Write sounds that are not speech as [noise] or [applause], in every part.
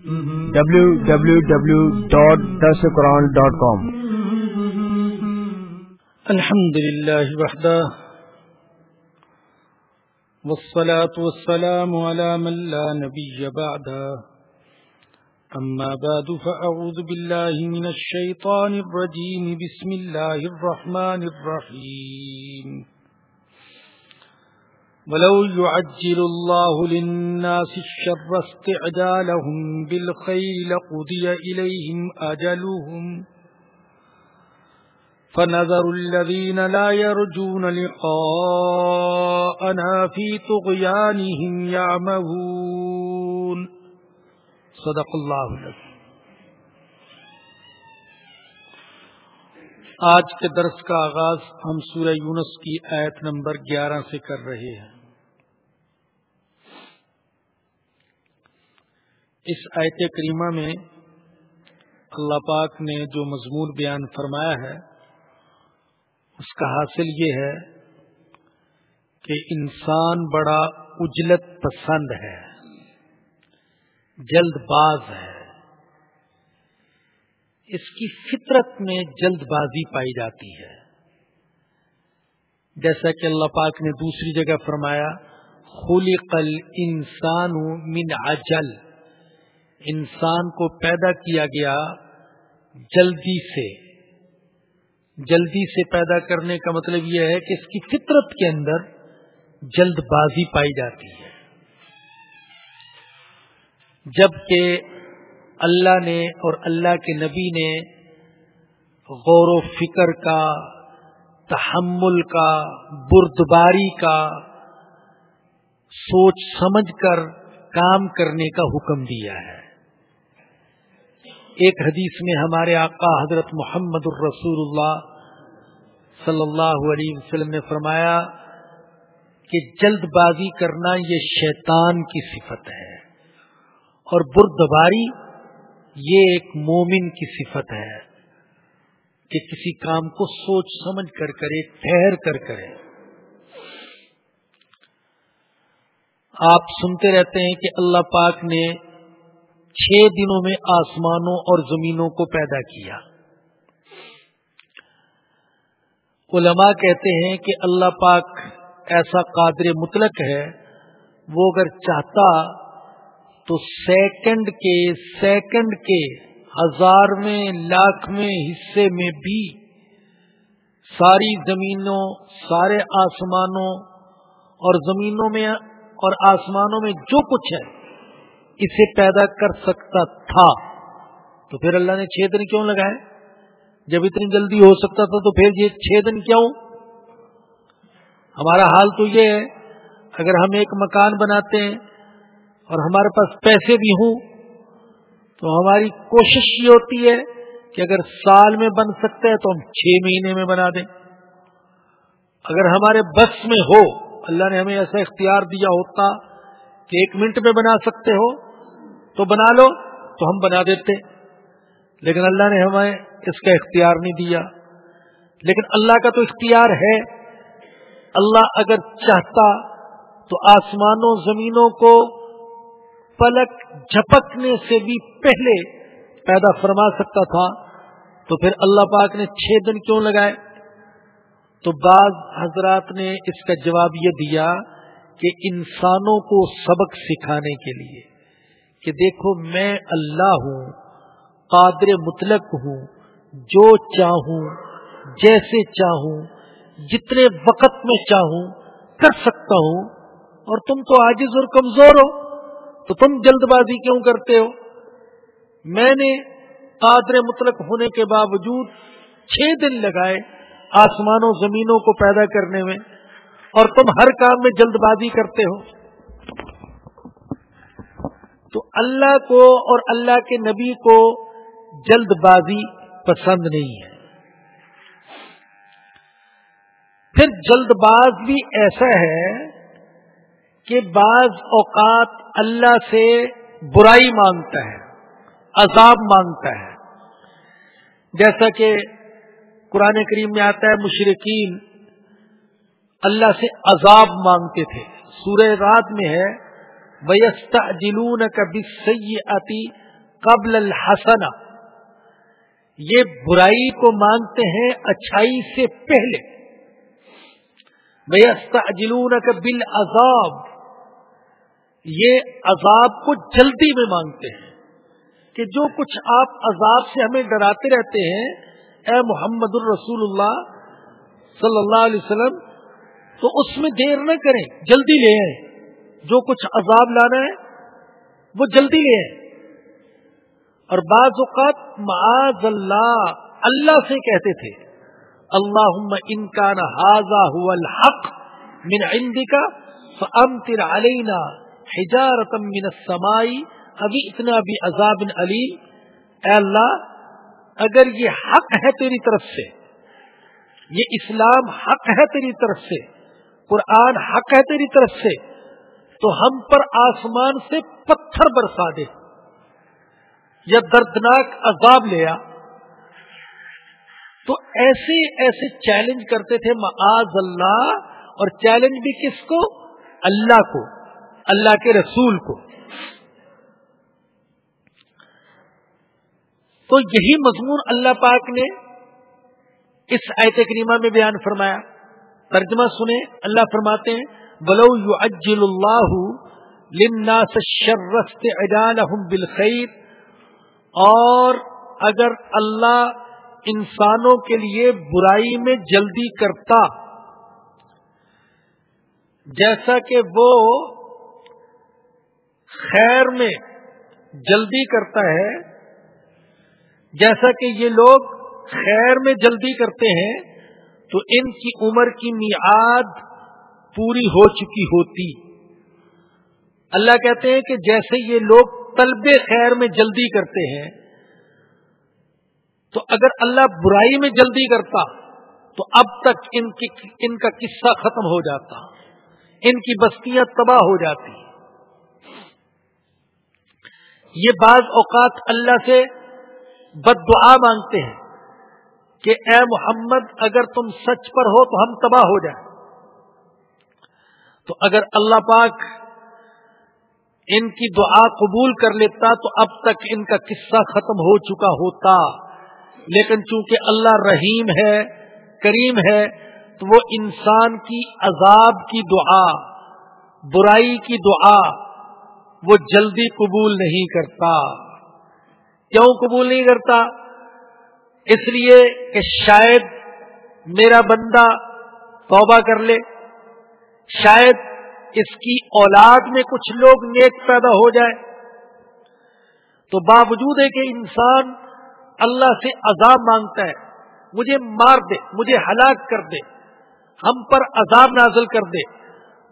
www.dasquran.com الحمد لله وحده والصلاة والسلام على من لا نبي بعده أما بعد فأعوذ بالله من الشيطان الرجيم بسم الله الرحمن الرحيم ولو يعجل الله للناس الشر استعجالهم بالخير لقضي إليهم أجلهم. فنذر الذين لا يرجون لقاءنا في طغيانهم يعمهون. صدق الله اللہ آج کے درس کا آغاز ہم سورہ یونس کی آیت نمبر گیارہ سے کر رہے ہیں۔ اس آیت کریمہ میں اللہ پاک نے جو مضمون بیان فرمایا ہے، اس کا حاصل یہ ہے کہ انسان بڑا اجلت پسند ہے، جلد باز ہے۔ اس کی فطرت میں جلد بازی پائی جاتی ہے۔ جیسا کہ اللہ پاک نے دوسری جگہ فرمایا، خلق الانسان من عجل۔ انسان کو پیدا کیا گیا جلدی سے۔ جلدی سے پیدا کرنے کا مطلب یہ ہے کہ اس کی فطرت کے اندر جلد بازی پائی جاتی ہے۔ جبکہ اللہ نے اور اللہ کے نبی نے غور و فکر کا، تحمل کا، بردباری کا، سوچ سمجھ کر کام کرنے کا حکم دیا ہے۔ ایک حدیث میں ہمارے آقا حضرت محمد الرسول اللہ صلی اللہ علیہ وسلم نے فرمایا کہ جلد بازی کرنا یہ شیطان کی صفت ہے اور بردباری یہ ایک مومن کی صفت ہے کہ کسی کام کو سوچ سمجھ کر کرے، ٹھہر کر کرے۔ آپ سنتے رہتے ہیں کہ اللہ پاک نے چھ دنوں میں آسمانوں اور زمینوں کو پیدا کیا۔ علماء کہتے ہیں کہ اللہ پاک ایسا قادر مطلق ہے، وہ اگر چاہتا تو سیکنڈ کے سیکنڈ کے ہزار میں، لاکھ میں حصے میں بھی ساری زمینوں، سارے آسمانوں اور زمینوں میں اور آسمانوں میں جو کچھ ہے، اسے پیدا کر سکتا تھا۔ تو پھر اللہ نے چھ دن کیوں لگائے؟ جب اتنی جلدی ہو سکتا تھا تو پھر یہ چھ دن کیوں؟ ہمارا حال تو یہ ہے، اگر ہم ایک مکان بناتے ہیں اور ہمارے پاس پیسے بھی ہوں، تو ہماری کوشش یہ ہوتی ہے کہ اگر سال میں بن سکتا ہے تو ہم چھ مہینے میں بنا دیں۔ اگر ہمارے بس میں ہو، اللہ نے ہمیں ایسا اختیار دیا ہوتا کہ ایک منٹ میں بنا سکتے ہو، تو بنا لو، تو ہم بنا دیتے۔ لیکن اللہ نے ہمیں اس کا اختیار نہیں دیا۔ لیکن اللہ کا تو اختیار ہے۔ اللہ اگر چاہتا تو آسمانوں زمینوں کو پلک جھپکنے سے بھی پہلے پیدا فرما سکتا تھا، تو پھر اللہ پاک نے چھ دن کیوں لگائے؟ تو بعض حضرات نے اس کا جواب یہ دیا کہ انسانوں کو سبق سکھانے کے لیے کہ دیکھو میں اللہ ہوں، قادر مطلق ہوں، جو چاہوں، جیسے چاہوں، جتنے وقت میں چاہوں، کر سکتا ہوں، اور تم تو عاجز اور کمزور ہو۔ تو تم جلد بازی کیوں کرتے ہو؟ میں نے قادر مطلق ہونے کے باوجود چھ دن لگائے آسمانوں زمینوں کو پیدا کرنے میں، اور تم ہر کام میں جلد بازی کرتے ہو۔ تو اللہ کو اور اللہ کے نبی کو جلد بازی پسند نہیں ہے۔ پھر جلد باز بھی ایسا ہے کہ بعض اوقات اللہ سے برائی مانگتا ہے، عذاب مانگتا ہے۔ جیسا کہ قرآن کریم میں آتا ہے مشرقین اللہ سے عذاب مانگتے تھے۔ سورہ رات میں ہے ویست جلون کا سی قبل الحسنہ یہ برائی کو مانگتے ہیں اچھائی سے پہلے۔ بل عذاب یہ عذاب کو جلدی میں مانگتے ہیں کہ جو کچھ آپ عذاب سے ہمیں ڈراتے رہتے ہیں، اے محمد الرسول اللہ صلی اللہ علیہ وسلم، تو اس میں دیر نہ کریں، جلدی لے آئیں۔ جو کچھ عذاب لانا ہے، وہ جلدی لے آئیں۔ اور بعض اوقات معاذ اللہ اللہ سے کہتے تھے اللہ ان کا نہ الحق من عندك فامطر علينا حجارة من السماء، ابھی اتنا بھی عذاب علیم۔ اے اللہ، اگر یہ حق ہے تیری طرف سے، یہ اسلام حق ہے تیری طرف سے، قرآن حق ہے تیری طرف سے، تو ہم پر آسمان سے پتھر برسا دے، یا دردناک عذاب لیا تو ایسے ایسے چیلنج کرتے تھے معاذ اللہ، اور چیلنج بھی کس کو؟ اللہ کو۔ اللہ کے رسول کو۔ تو یہی مضمون اللہ پاک نے اس آیت کریمہ میں بیان فرمایا۔ ترجمہ سنیں، اللہ فرماتے ہیں بلو یو اجل اللہ شرست بالخیر اور اگر اللہ انسانوں کے لیے برائی میں جلدی کرتا، جیسا کہ وہ خیر میں جلدی کرتا ہے، جیسا کہ یہ لوگ خیر میں جلدی کرتے ہیں، تو ان کی عمر کی میعاد پوری ہو چکی ہوتی۔ اللہ کہتے ہیں کہ جیسے یہ لوگ طلب خیر میں جلدی کرتے ہیں، تو اگر اللہ برائی میں جلدی کرتا، تو اب تک ان کی، ان کا قصہ ختم ہو جاتا۔ ان کی بستیاں تباہ ہو جاتی۔ یہ بعض اوقات اللہ سے بد دعا مانگتے ہیں کہ اے محمد، اگر تم سچ پر ہو تو ہم تباہ ہو جائیں۔ تو اگر اللہ پاک ان کی دعا قبول کر لیتا تو اب تک ان کا قصہ ختم ہو چکا ہوتا۔ لیکن چونکہ اللہ رحیم ہے، کریم ہے، تو وہ انسان کی عذاب کی دعا، برائی کی دعا وہ جلدی قبول نہیں کرتا۔ کیوں قبول نہیں کرتا؟ اس لیے کہ شاید میرا بندہ توبہ کر لے۔ شاید اس کی اولاد میں کچھ لوگ نیک پیدا ہو جائے۔ تو باوجود ہے کہ انسان اللہ سے عذاب مانگتا ہے، مجھے مار دے، مجھے ہلاک کر دے، ہم پر عذاب نازل کر دے۔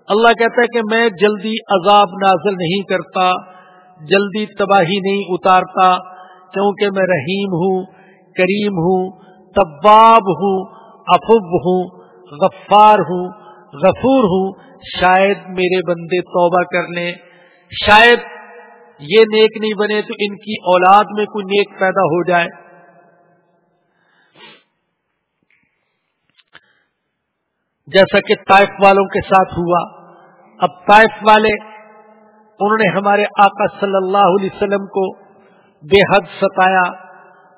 اللہ کہتا ہے کہ میں جلدی عذاب نازل نہیں کرتا، جلدی تباہی نہیں اتارتا کیونکہ میں رحیم ہوں، کریم ہوں طباب ہوں، افب ہوں، غفار ہوں، غفور ہوں، شاید میرے بندے توبہ کر لیں۔ شاید یہ نیک نہیں بنے تو ان کی اولاد میں کوئی نیک پیدا ہو جائے۔ جیسا کہ طائف والوں کے ساتھ ہوا۔ اب طائف والے، انہوں نے ہمارے آقا صلی اللہ علیہ وسلم کو بے حد ستایا،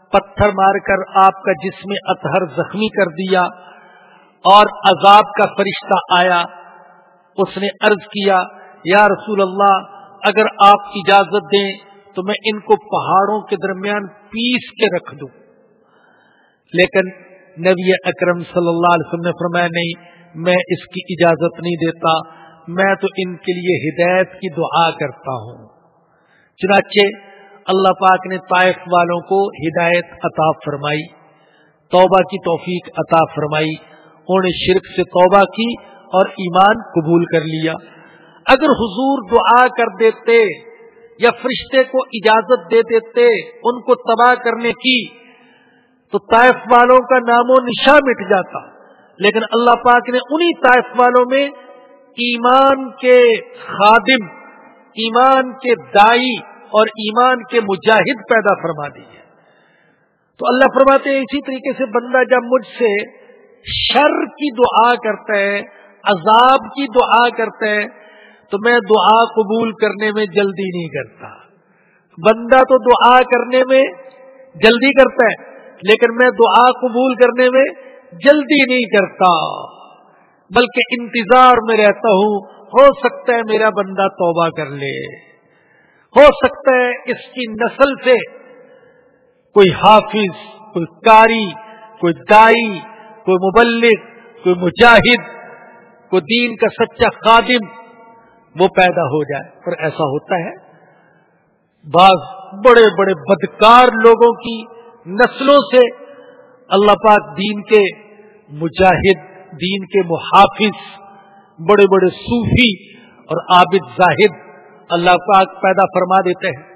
پتھر مار کر آپ کا جسم اطہر زخمی کر دیا اور عذاب کا فرشتہ آیا۔ اس نے عرض کیا، یا رسول اللہ، اگر آپ اجازت دیں تو میں ان کو پہاڑوں کے درمیان پیس کے رکھ دوں۔ لیکن نبی اکرم صلی اللہ علیہ وسلم نے فرمایا، نہیں، میں اس کی اجازت نہیں دیتا میں تو ان کے لیے ہدایت کی دعا کرتا ہوں۔ چنانچہ اللہ پاک نے طائف والوں کو ہدایت عطا فرمائی، توبہ کی توفیق عطا فرمائی، انہوں نے شرک سے توبہ کی اور ایمان قبول کر لیا۔ اگر حضور دعا کر دیتے یا فرشتے کو اجازت دے دیتے ان کو تباہ کرنے کی، تو طائف والوں کا نام و نشا مٹ جاتا۔ لیکن اللہ پاک نے انہی طائف والوں میں ایمان کے خادم، ایمان کے دائی اور ایمان کے مجاہد پیدا فرما دی ہے۔ تو اللہ فرماتے ہیں اسی طریقے سے بندہ جب مجھ سے شر کی دعا کرتا ہے، عذاب کی دعا کرتے ہیں تو میں دعا قبول کرنے میں جلدی نہیں کرتا۔ بندہ تو دعا کرنے میں جلدی کرتا ہے، لیکن میں دعا قبول کرنے میں جلدی نہیں کرتا۔ بلکہ انتظار میں رہتا ہوں، ہو سکتا ہے میرا بندہ توبہ کر لے۔ ہو سکتا ہے اس کی نسل سے کوئی حافظ، کوئی کاری کوئی دائی، کوئی مبلک کوئی مجاہد، کوئی دین کا سچا خادم وہ پیدا ہو جائے۔ اور ایسا ہوتا ہے۔ بعض بڑے بڑے بدکار لوگوں کی نسلوں سے اللہ پاک دین کے مجاہد دین کے محافظ، بڑے بڑے صوفی اور عابد زاہد اللہ پاک پیدا فرما دیتے ہیں۔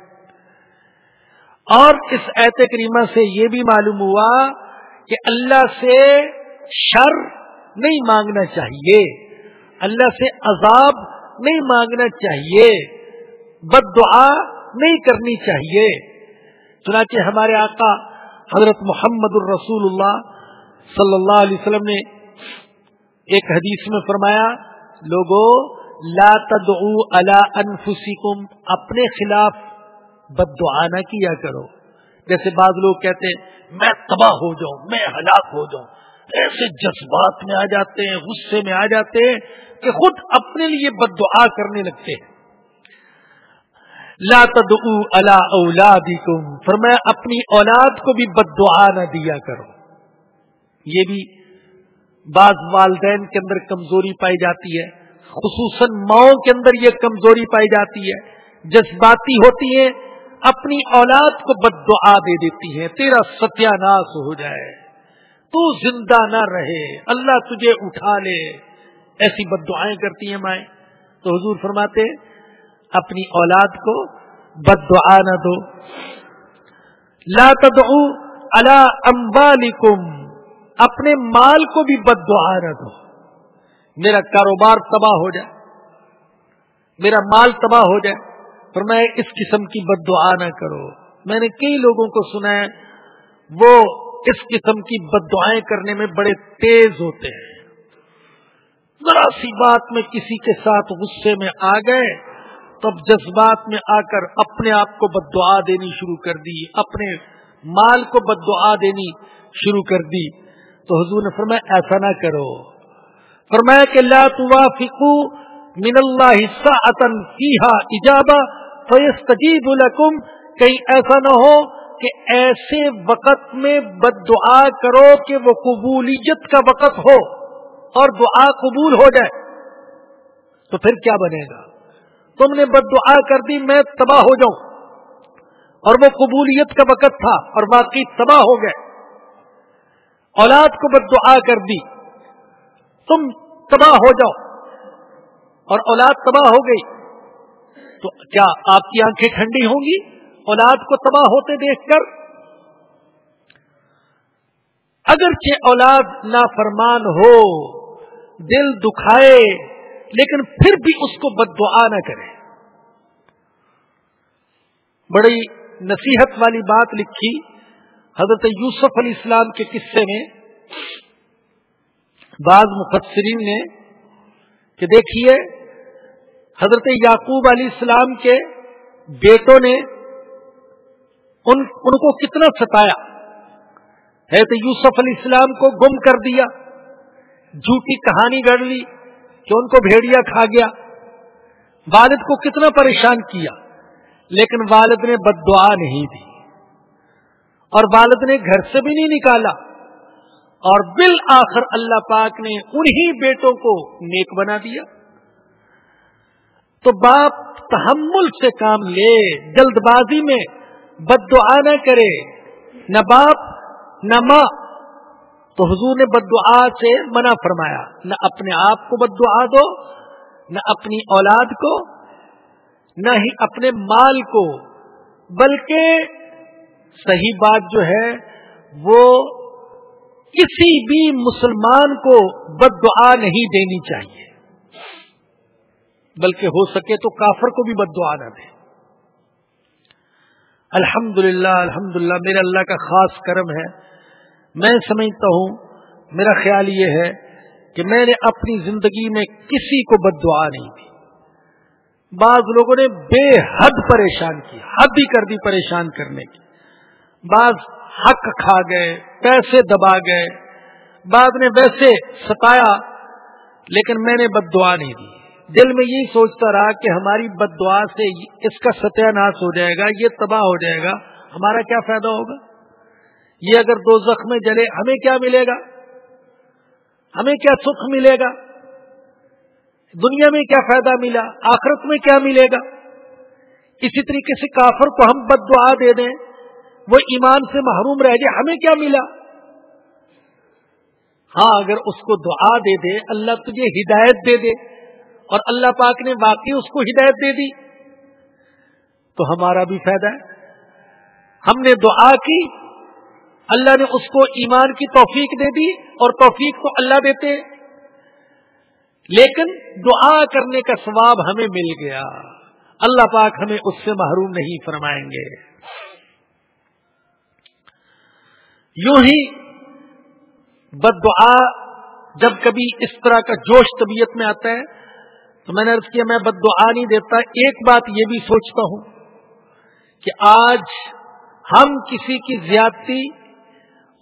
اور اس ایت کریمہ سے یہ بھی معلوم ہوا کہ اللہ سے شر نہیں مانگنا چاہیے، اللہ سے عذاب نہیں مانگنا چاہیے، بد دعا نہیں کرنی چاہیے۔ چنانچہ ہمارے آقا حضرت محمد الرسول اللہ صلی اللہ علیہ وسلم نے ایک حدیث میں فرمایا لوگوں لا تدعو علی انفسکم، اپنے خلاف بد دعا نہ کیا کرو۔ جیسے بعض لوگ کہتے ہیں، میں تباہ ہو جاؤں، میں ہلاک ہو جاؤں۔ ایسے جذبات میں آ جاتے ہیں، غصے میں آ جاتے ہیں کہ خود اپنے لیے بد دعا کرنے لگتے ہیں۔ لا تدعو علی اولادکم، فرمایا، اپنی اولاد کو بھی بد دعا نہ دیا کرو۔ یہ بھی بعض والدین کے اندر کمزوری پائی جاتی ہے، خصوصاً ماؤں کے اندر یہ کمزوری پائی جاتی ہے۔ جذباتی ہوتی ہیں، اپنی اولاد کو بد دعا دے دیتی ہیں، تیرا ستیہ ناش ہو جائے۔ تو زندہ نہ رہے، اللہ تجھے اٹھا لے۔ ایسی بد دعائیں کرتی ہیں مائیں۔ تو حضور فرماتے اپنی اولاد کو بد دعا نہ دو۔ لا تدعو علی اموالکم اپنے مال کو بھی بد دعا نہ دو میرا کاروبار تباہ ہو جائے۔ میرا مال تباہ ہو جائے۔ پر میں اس قسم کی بد دعا نہ کرو میں نے کئی لوگوں کو سنا ہے، وہ اس قسم کی بد دعائیں کرنے میں بڑے تیز ہوتے ہیں۔ ذرا سی بات میں کسی کے ساتھ غصے میں آ گئے، تب جذبات میں آ کر اپنے آپ کو بد دعا دینی شروع کر دی، اپنے مال کو بد دعا دینی شروع کر دی۔ تو حضور نے فرمایا، ایسا نہ کرو۔ فرمایا کہ لا توافقو من اللہ فیہا اجابہ فیستجیب لکم۔ کہیں ایسا نہ ہو کہ ایسے وقت میں بد دعا کرو کہ وہ قبولیت کا وقت ہو اور دعا قبول ہو جائے۔ تو پھر کیا بنے گا؟ تم نے بد دعا کر دی، میں تباہ ہو جاؤں۔ اور وہ قبولیت کا وقت تھا اور باقی تباہ ہو گئے۔ اولاد کو بد دعا کر دی، تم تباہ ہو جاؤ۔ اور اولاد تباہ ہو گئی، تو کیا آپ کی آنکھیں ٹھنڈی ہوں گی؟ اولاد کو تباہ ہوتے دیکھ کر۔ اگرچہ اولاد نافرمان ہو، دل دکھائے، لیکن پھر بھی اس کو بد دعا نہ کرے۔ بڑی نصیحت والی بات لکھی۔ حضرت یوسف علیہ السلام کے قصے میں بعض مفسرین نے کہ دیکھیے، حضرت یعقوب علیہ السلام کے بیٹوں نے ان ان کو کتنا ستایا؟ ہے تو یوسف علیہ السلام کو گم کر دیا، جھوٹی کہانی گڑ لی کہ ان کو بھیڑیا کھا گیا۔ والد کو کتنا پریشان کیا، لیکن والد نے بد دعا نہیں دی۔ اور والد نے گھر سے بھی نہیں نکالا۔ اور بالآخر اللہ پاک نے انہی بیٹوں کو نیک بنا دیا۔ تو باپ تحمل سے کام لے جلد بازی میں بد دعا نہ کرے، نہ باپ، نہ ماں۔ تو حضور نے بد دعا سے منع فرمایا، نہ اپنے آپ کو بد دعا دو، نہ اپنی اولاد کو، نہ ہی اپنے مال کو، بلکہ صحیح بات جو ہے، وہ کسی بھی مسلمان کو بد دعا نہیں دینی چاہیے۔ بلکہ ہو سکے تو کافر کو بھی بد دعا نہ دے۔ الحمد للہ الحمد للہ میرے اللہ کا خاص کرم ہے۔ میں سمجھتا ہوں، میرا خیال یہ ہے کہ میں نے اپنی زندگی میں کسی کو بد دعا نہیں دی۔ بعض لوگوں نے بے حد پریشان کی حد ہی کر دی پریشان کرنے کی۔ بعض حق کھا گئے، پیسے دبا گئے۔ بعد نے ویسے ستایا، لیکن میں نے بد دعا نہیں دی۔ دل میں یہی سوچتا رہا کہ ہماری بد دعا سے اس کا ستیہ ناش ہو جائے گا، یہ تباہ ہو جائے گا۔ ہمارا کیا فائدہ ہوگا؟ یہ اگر دو زخم جلے، ہمیں کیا ملے گا؟ ہمیں کیا سکھ ملے گا؟ دنیا میں کیا فائدہ ملا؟ آخرت میں کیا ملے گا؟ اسی طریقے سے کافر کو ہم بد دعا دے دیں۔ وہ ایمان سے محروم رہ جائے، ہمیں کیا ملا؟ ہاں اگر اس کو دعا دے دے، اللہ تجھے ہدایت دے دے، اور اللہ پاک نے واقعی اس کو ہدایت دے دی، تو ہمارا بھی فائدہ ہے۔ ہم نے دعا کی، اللہ نے اس کو ایمان کی توفیق دے دی، اور توفیق کو اللہ دیتے۔ لیکن دعا کرنے کا ثواب ہمیں مل گیا۔ اللہ پاک ہمیں اس سے محروم نہیں فرمائیں گے۔ یوں ہی بد دعا جب کبھی اس طرح کا جوش طبیعت میں آتا ہے، تو میں نے عرض کیا میں بد دعا نہیں دیتا، ایک بات یہ بھی سوچتا ہوں کہ آج ہم کسی کی زیادتی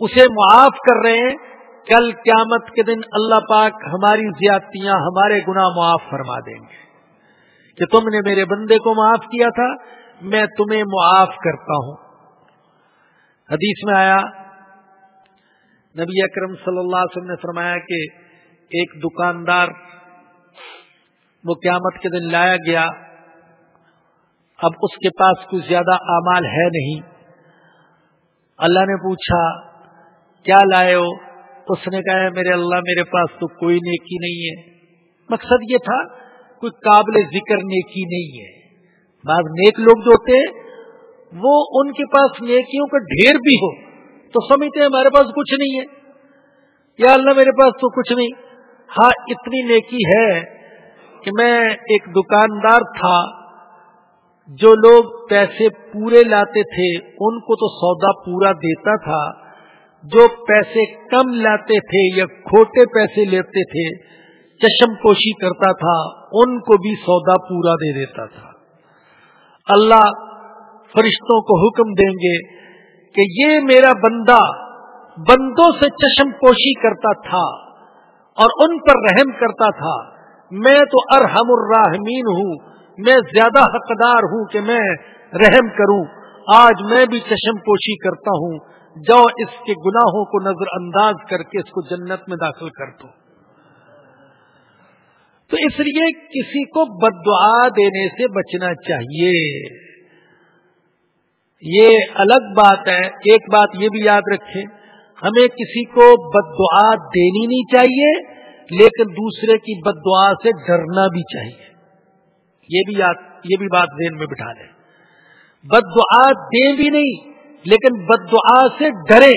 اسے معاف کر رہے ہیں، کل قیامت کے دن اللہ پاک ہماری زیادتیاں، ہمارے گناہ معاف فرما دیں گے۔ کہ تم نے میرے بندے کو معاف کیا تھا، میں تمہیں معاف کرتا ہوں۔ حدیث میں آیا نبی اکرم صلی اللہ علیہ وسلم نے فرمایا کہ ایک دکاندار وہ قیامت کے دن لایا گیا، اب اس کے پاس کوئی زیادہ اعمال ہے نہیں۔ اللہ نے پوچھا، کیا لائے ہو؟ اس نے کہا، میرے اللہ، میرے پاس تو کوئی نیکی نہیں ہے۔ مقصد یہ تھا، کوئی قابل ذکر نیکی نہیں ہے۔ بعض نیک لوگ جو ہوتے، وہ ان کے پاس نیکیوں کا ڈھیر بھی ہو۔ تو سمجھتے ہیں ہمارے پاس کچھ نہیں ہے۔ یا اللہ میرے پاس تو کچھ نہیں۔ ہاں اتنی نیکی ہے کہ میں ایک دکاندار تھا۔ جو لوگ پیسے پورے لاتے تھے، ان کو تو سودا پورا دیتا تھا۔ جو پیسے کم لاتے تھے یا کھوٹے پیسے لیتے تھے، چشم پوشی کرتا تھا، ان کو بھی سودا پورا دے دیتا تھا۔ اللہ فرشتوں کو حکم دیں گے کہ یہ میرا بندہ بندوں سے چشم پوشی کرتا تھا اور ان پر رحم کرتا تھا، میں تو ارحم الراحمین ہوں، میں زیادہ حقدار ہوں کہ میں رحم کروں۔ آج میں بھی چشم پوشی کرتا ہوں جو اس کے گناہوں کو نظر انداز کر کے اس کو جنت میں داخل کر دو۔ تو اس لیے کسی کو بد دعا دینے سے بچنا چاہیے۔ یہ الگ بات ہے، ایک بات یہ بھی یاد رکھیں، ہمیں کسی کو بد دعا دینی نہیں چاہیے، لیکن دوسرے کی بد دعا سے ڈرنا بھی چاہیے۔ یہ بھی یاد، یہ بھی بات ذہن میں بٹھا لیں۔ بد دعا دیں بھی نہیں، لیکن بد دعا سے ڈرے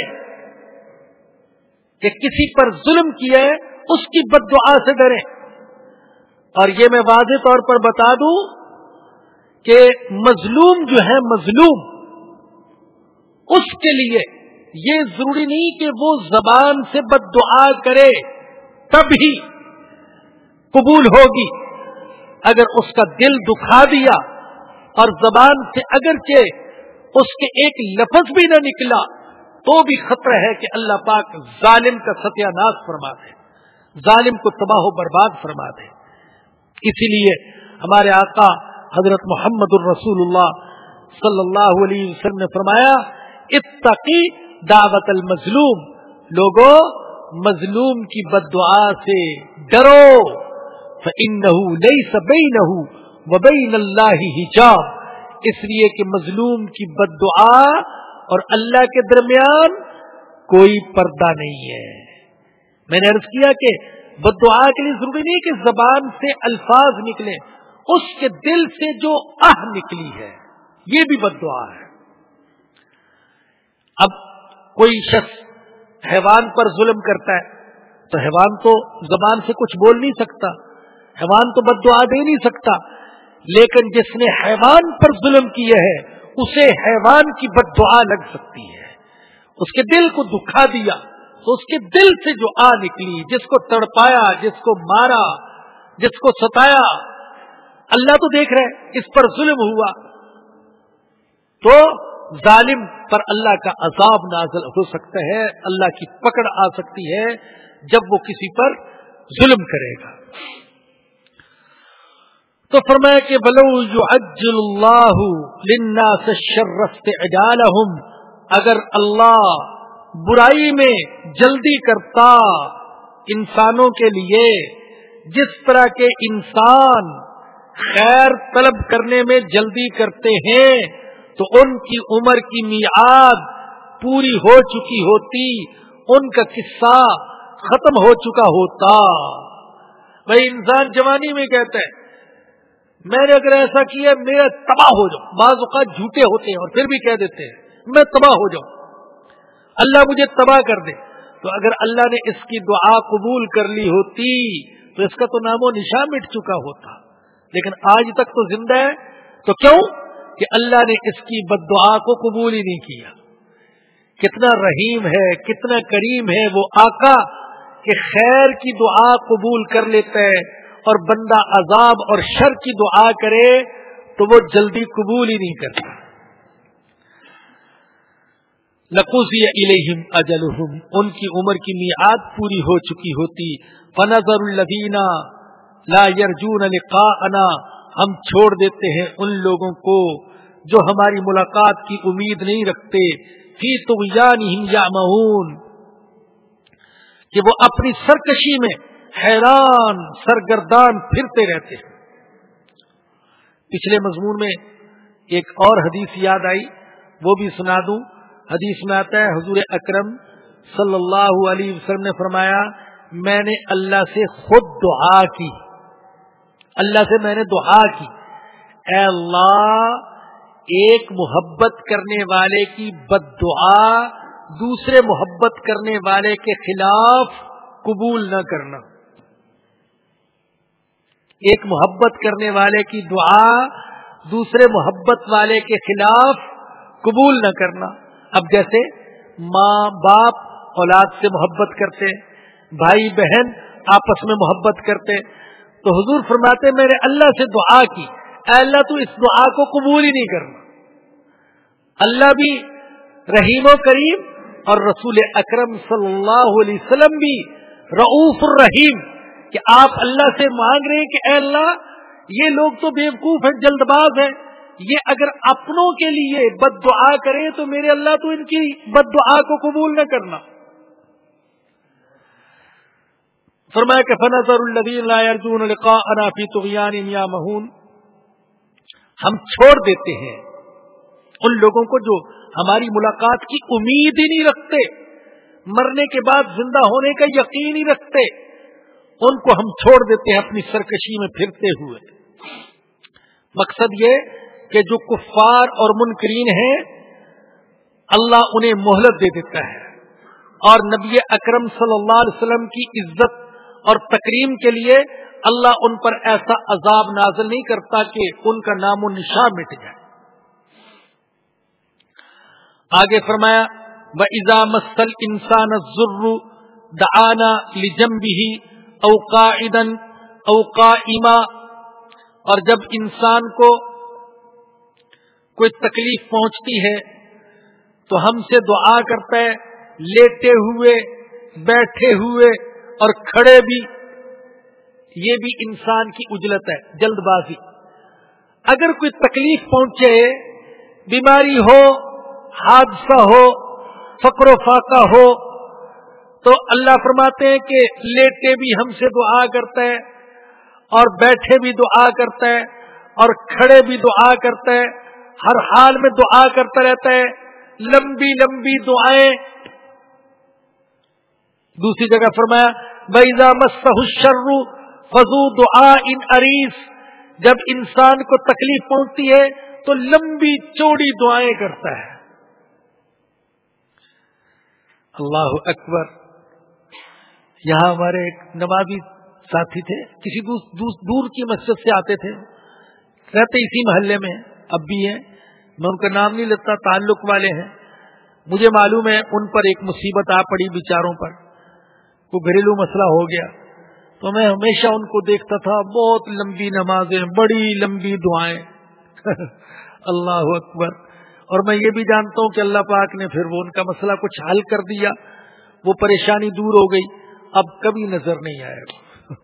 کہ کسی پر ظلم کیا ہے، اس کی بد دعا سے ڈرے اور یہ میں واضح طور پر بتا دوں کہ مظلوم جو ہے، مظلوم۔ اس کے لیے یہ ضروری نہیں کہ وہ زبان سے بد دعا کرے تب ہی قبول ہوگی۔ اگر اس کا دل دکھا دیا اور زبان سے اگرچہ اس کے ایک لفظ بھی نہ نکلا، تو بھی خطرہ ہے کہ اللہ پاک ظالم کا ستیہ ناش فرما دے، ظالم کو تباہ و برباد فرما دے۔ اسی لیے ہمارے آقا حضرت محمد الرسول اللہ صلی اللہ علیہ وسلم نے فرمایا اتقی دعوت المظلوم۔ لوگوں مظلوم کی بد دعا سے ڈرو۔ لَيْسَ بَيْنَهُ وَبَيْنَ اللَّهِ حجاب۔ اس لیے کہ مظلوم کی بد دعا اور اللہ کے درمیان کوئی پردہ نہیں ہے۔ میں نے عرض کیا کہ بد دعا کے لیے ضروری نہیں کہ زبان سے الفاظ نکلے اس کے دل سے جو آہ نکلی ہے، یہ بھی بد دعا ہے۔ اب کوئی شخص حیوان پر ظلم کرتا ہے، تو حیوان تو زبان سے کچھ بول نہیں سکتا، حیوان تو بد دعا دے نہیں سکتا۔ لیکن جس نے حیوان پر ظلم کیا ہے، اسے حیوان کی بد دعا لگ سکتی ہے۔ اس کے دل کو دکھا دیا، تو اس کے دل سے جو آ نکلی، جس کو تڑپایا، جس کو مارا، جس کو ستایا، اللہ تو دیکھ رہے اس پر ظلم ہوا۔ تو ظالم پر اللہ کا عذاب نازل ہو سکتا ہے، اللہ کی پکڑ آ سکتی ہے جب وہ کسی پر ظلم کرے گا۔ تو فرمایا کہ بلو یو اجل اللہ لنا سے شرست اگر اللہ برائی میں جلدی کرتا انسانوں کے لیے، جس طرح کے انسان خیر طلب کرنے میں جلدی کرتے ہیں تو ان کی عمر کی میعاد پوری ہو چکی ہوتی، ان کا قصہ ختم ہو چکا ہوتا۔ بھائی انسان جوانی میں کہتا ہے، میں نے اگر ایسا کیا، میرا تباہ ہو جاؤ۔ بعض اوقات جھوٹے ہوتے ہیں اور پھر بھی کہہ دیتے ہیں، میں تباہ ہو جاؤں۔ اللہ مجھے تباہ کر دے۔ تو اگر اللہ نے اس کی دعا قبول کر لی ہوتی، تو اس کا تو نام و نشان مٹ چکا ہوتا۔ لیکن آج تک تو زندہ ہے، تو کیوں؟ کہ اللہ نے اس کی بد دعا کو قبول ہی نہیں کیا۔ کتنا رحیم ہے، کتنا کریم ہے وہ آقا کہ خیر کی دعا قبول کر لیتا ہے اور بندہ عذاب اور شر کی دعا کرے تو وہ جلدی قبول ہی نہیں کرتا۔ لقوسی الہم اجلہم، ان کی عمر کی میعاد پوری ہو چکی ہوتی۔ فنظر الدینہ لا یرجون لقاءنا، ہم چھوڑ دیتے ہیں ان لوگوں کو۔ جو ہماری ملاقات کی امید نہیں رکھتے، فی تو یا مہون کہ وہ اپنی سرکشی میں حیران، سرگردان پھرتے رہتے ہیں۔ پچھلے مضمون میں ایک اور حدیث یاد آئی، وہ بھی سنا دوں۔ حدیث میں آتا ہے، حضور اکرم صلی اللہ علیہ وسلم نے فرمایا، میں نے اللہ سے خود دعا کی۔ اللہ سے میں نے دعا کی۔ اے اللہ ایک محبت کرنے والے کی بد دعا دوسرے محبت کرنے والے کے خلاف قبول نہ کرنا۔ ایک محبت کرنے والے کی دعا دوسرے محبت والے کے خلاف قبول نہ کرنا۔ اب جیسے ماں باپ اولاد سے محبت کرتے، بھائی بہن آپس میں محبت کرتے، تو حضور فرماتے میں نے اللہ سے دعا کی۔ اے اللہ تو اس دعا کو قبول ہی نہیں کرنا۔ اللہ بھی رحیم و کریم اور رسول اکرم صلی اللہ علیہ وسلم بھی رعوف الرحیم کہ آپ اللہ سے مانگ رہے ہیں کہ اے اللہ، یہ لوگ تو بیوقوف ہیں جلد باز ہیں۔ یہ اگر اپنوں کے لیے بد دعا کرے تو میرے اللہ تو ان کی بد دعا کو قبول نہ کرنا۔ فرمایا کہ فنظر الدین ارجن القا انافی تغیان یا مہون ہم چھوڑ دیتے ہیں۔ ان لوگوں کو جو ہماری ملاقات کی امید ہی نہیں رکھتے، مرنے کے بعد زندہ ہونے کا یقین ہی رکھتے، ان کو ہم چھوڑ دیتے ہیں اپنی سرکشی میں پھرتے ہوئے۔ مقصد یہ کہ جو کفار اور منکرین ہیں، اللہ انہیں مہلت دے دیتا ہے۔ اور نبی اکرم صلی اللہ علیہ وسلم کی عزت اور تکریم کے لیے اللہ ان پر ایسا عذاب نازل نہیں کرتا کہ ان کا نام و نشان مٹ جائے۔ آگے فرمایا وہ ایزا مسل انسان ضرور دانا لجم بھی اوقا ادن اوقا اما اور جب انسان کو کوئی تکلیف پہنچتی ہے، تو ہم سے دعا کرتا ہے، لیٹے ہوئے، بیٹھے ہوئے اور کھڑے بھی یہ بھی انسان کی اجلت ہے، جلد بازی۔ اگر کوئی تکلیف پہنچے، بیماری ہو، حادثہ ہو، فقر و فاقہ ہو، تو اللہ فرماتے ہیں کہ لیٹے بھی ہم سے دعا کرتا ہے، اور بیٹھے بھی دعا کرتا ہے، اور کھڑے بھی دعا کرتا ہے، ہر حال میں دعا کرتا رہتا ہے، لمبی لمبی دعائیں۔ دوسری جگہ فرمایا بیزا مسرو فضو دعا ان اریس جب انسان کو تکلیف پہنچتی ہے تو لمبی چوڑی دعائیں کرتا ہے۔ اللہ اکبر۔ یہاں ہمارے ایک نمازی ساتھی تھے، کسی دور کی مسجد سے آتے تھے۔ رہتے اسی محلے میں، اب بھی ہیں۔ میں ان کا نام نہیں لیتا، تعلق والے ہیں۔ مجھے معلوم ہے ان پر ایک مصیبت آ پڑی بیچاروں پر۔ وہ گھریلو مسئلہ ہو گیا۔ تو میں ہمیشہ ان کو دیکھتا تھا، بہت لمبی نمازیں، بڑی لمبی دعائیں۔ [laughs] اللہ اکبر۔ اور میں یہ بھی جانتا ہوں کہ اللہ پاک نے پھر وہ ان کا مسئلہ کچھ حل کر دیا۔ وہ پریشانی دور ہو گئی۔ اب کبھی نظر نہیں آئے [laughs]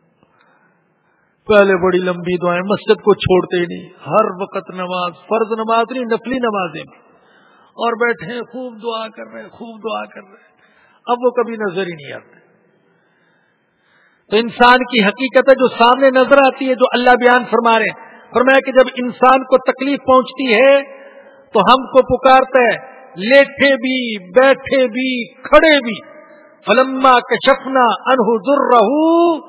پہلے بڑی لمبی دعائیں، مسجد کو چھوڑتے ہی نہیں۔ ہر وقت نماز، فرض نماز نہیں، نفلی نمازیں۔ اور بیٹھے، خوب دعا کر رہے، خوب دعا کر رہے۔ اب وہ کبھی نظر ہی نہیں آتے۔ تو انسان کی حقیقت ہے جو سامنے نظر آتی ہے، جو اللہ بیان فرما رہے ہیں۔ فرمایا کہ جب انسان کو تکلیف پہنچتی ہے، تو ہم کو پکارتا ہے لیٹے بھی، بیٹھے بھی، کھڑے بھی۔ فلما کشفنا انہ رہو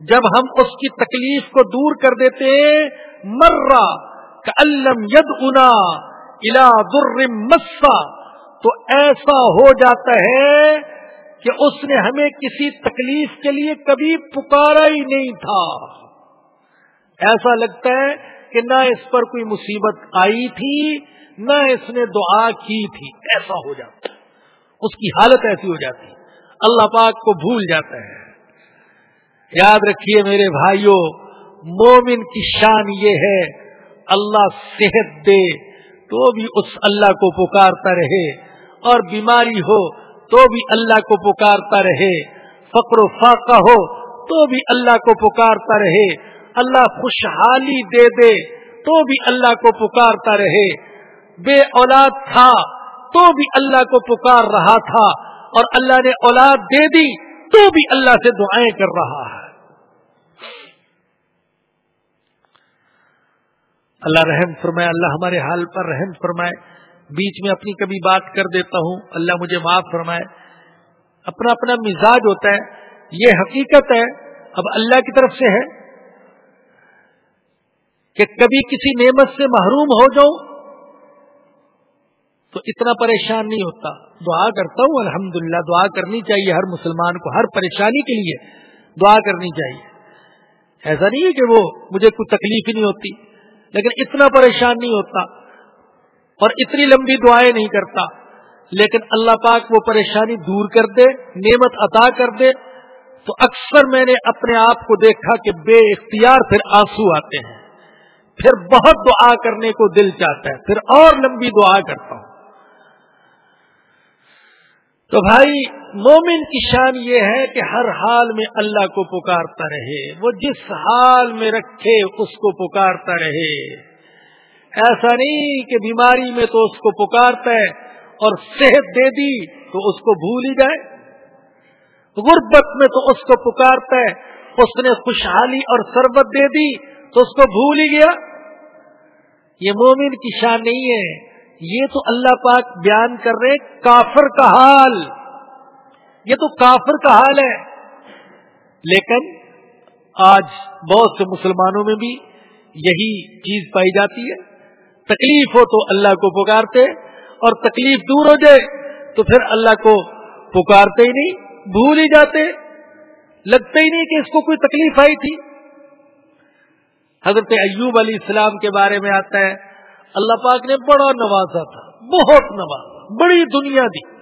جب ہم اس کی تکلیف کو دور کر دیتے مرا کلم ید انا الا در مسا، تو ایسا ہو جاتا ہے کہ اس نے ہمیں کسی تکلیف کے لیے کبھی پکارا ہی نہیں تھا۔ ایسا لگتا ہے کہ نہ اس پر کوئی مصیبت آئی تھی، نہ اس نے دعا کی تھی۔ ایسا ہو جاتا ہے۔ اس کی حالت ایسی ہو جاتی اللہ پاک کو بھول جاتا ہے۔ یاد رکھیے میرے بھائیوں مومن کی شان یہ ہے، اللہ صحت دے تو بھی اس اللہ کو پکارتا رہے۔ اور بیماری ہو تو بھی اللہ کو پکارتا رہے۔ فقر و فاقہ ہو تو بھی اللہ کو پکارتا رہے۔ اللہ خوشحالی دے دے تو بھی اللہ کو پکارتا رہے۔ بے اولاد تھا تو بھی اللہ کو پکار رہا تھا اور اللہ نے اولاد دے دی تو بھی اللہ سے دعائیں کر رہا ہے۔ اللہ رحم فرمائے، اللہ ہمارے حال پر رحم فرمائے۔ بیچ میں اپنی کبھی بات کر دیتا ہوں، اللہ مجھے معاف فرمائے۔ اپنا اپنا مزاج ہوتا ہے، یہ حقیقت ہے، اب اللہ کی طرف سے ہے کہ کبھی کسی نعمت سے محروم ہو جاؤں تو اتنا پریشان نہیں ہوتا۔ دعا کرتا ہوں، الحمدللہ، دعا کرنی چاہیے ہر مسلمان کو، ہر پریشانی کے لیے دعا کرنی چاہیے۔ ایسا نہیں ہے کہ وہ مجھے کوئی تکلیف ہی نہیں ہوتی، لیکن اتنا پریشان نہیں ہوتا۔ اور اتنی لمبی دعائیں نہیں کرتا۔ لیکن اللہ پاک وہ پریشانی دور کر دے، نعمت عطا کر دے۔ تو اکثر میں نے اپنے آپ کو دیکھا کہ بے اختیار پھر آنسو آتے ہیں۔ پھر بہت دعا کرنے کو دل چاہتا ہے۔ پھر اور لمبی دعا کرتا ہوں۔ تو بھائی، مومن کی شان یہ ہے کہ ہر حال میں اللہ کو پکارتا رہے۔ وہ جس حال میں رکھے، اس کو پکارتا رہے۔ ایسا نہیں کہ بیماری میں تو اس کو پکارتا ہے اور صحت دے دی تو اس کو بھول ہی جائے۔ غربت میں تو اس کو پکارتا ہے اس نے خوشحالی اور سربت دے دی تو اس کو بھول ہی گیا۔ یہ مومن کی شان نہیں ہے۔ یہ تو اللہ پاک بیان کر رہے کافر کا حال۔ یہ تو کافر کا حال ہے۔ لیکن آج بہت سے مسلمانوں میں بھی یہی چیز پائی جاتی ہے۔ تکلیف ہو تو اللہ کو پکارتے اور تکلیف دور ہو جائے تو پھر اللہ کو پکارتے ہی نہیں، بھول ہی جاتے۔ لگتے ہی نہیں کہ اس کو کوئی تکلیف آئی تھی۔ حضرت ایوب علیہ السلام کے بارے میں آتا ہے، اللہ پاک نے بڑا نوازا تھا، بہت نوازا، بڑی دنیا دی۔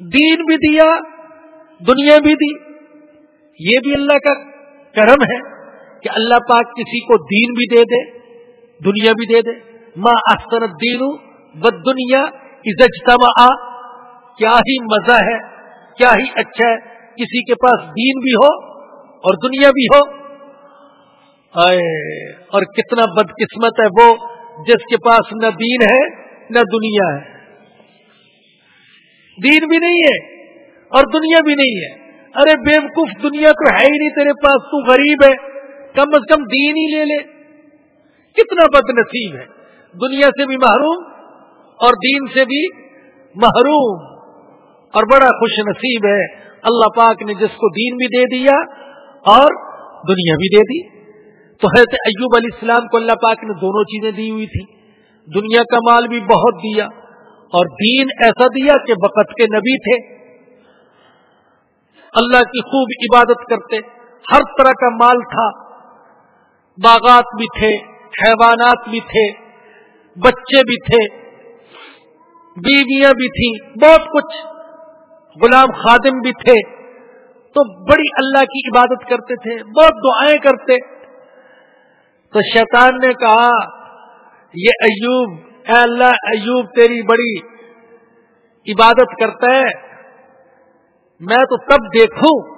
دین بھی دیا، دنیا بھی دی۔ یہ بھی اللہ کا کرم ہے کہ اللہ پاک کسی کو دین بھی دے دے، دنیا بھی دے دے۔ ماں احسن الدین بد دنیا ازجتما کیا ہی مزہ ہے، کیا ہی اچھا ہے، کسی کے پاس دین بھی ہو اور دنیا بھی ہو۔ اور کتنا بد قسمت ہے وہ، جس کے پاس نہ دین ہے، نہ دنیا ہے۔ دین بھی نہیں ہے اور دنیا بھی نہیں ہے۔ ارے بیوقوف، دنیا تو ہے ہی نہیں تیرے پاس، تو غریب ہے۔ کم از کم دین ہی لے لے۔ کتنا بد نصیب ہے۔ دنیا سے بھی محروم اور دین سے بھی محروم اور بڑا خوش نصیب ہے۔ اللہ پاک نے جس کو دین بھی دے دیا اور دنیا بھی دے دی۔ تو حضرت ایوب علیہ السلام کو اللہ پاک نے دونوں چیزیں دی ہوئی تھی دنیا کا مال بھی بہت دیا اور دین ایسا دیا کہ وقت کے نبی تھے۔ اللہ کی خوب عبادت کرتے۔ ہر طرح کا مال تھا۔ باغات بھی تھے، حیوانات بھی تھے۔ بچے بھی تھے، بیویاں بھی تھیں، بہت کچھ۔ غلام خادم بھی تھے۔ تو بڑی اللہ کی عبادت کرتے تھے، بہت دعائیں کرتے۔ تو شیطان نے کہا، یہ ایوب، اے اللہ ایوب، تیری بڑی عبادت کرتا ہے۔ میں تو تب دیکھوں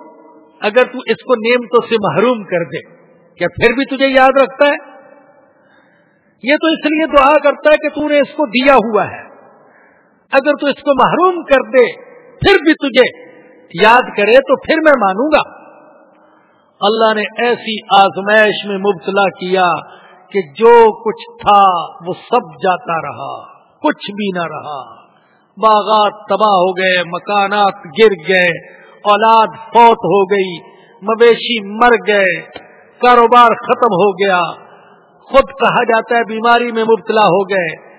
اگر تو اس کو نعمتوں سے محروم کر دے۔ کیا پھر بھی تجھے یاد رکھتا ہے؟ یہ تو اس لیے دعا کرتا ہے کہ تو نے اس کو دیا ہوا ہے۔ اگر تو اس کو محروم کر دے، پھر بھی تجھے یاد کرے تو پھر میں مانوں گا۔ اللہ نے ایسی آزمائش میں مبتلا کیا کہ جو کچھ تھا وہ سب جاتا رہا، کچھ بھی نہ رہا۔ باغات تباہ ہو گئے، مکانات گر گئے، اولاد فوت ہو گئی، مویشی مر گئے، کاروبار ختم ہو گیا۔ خود کہا جاتا ہے بیماری میں مبتلا ہو گئے۔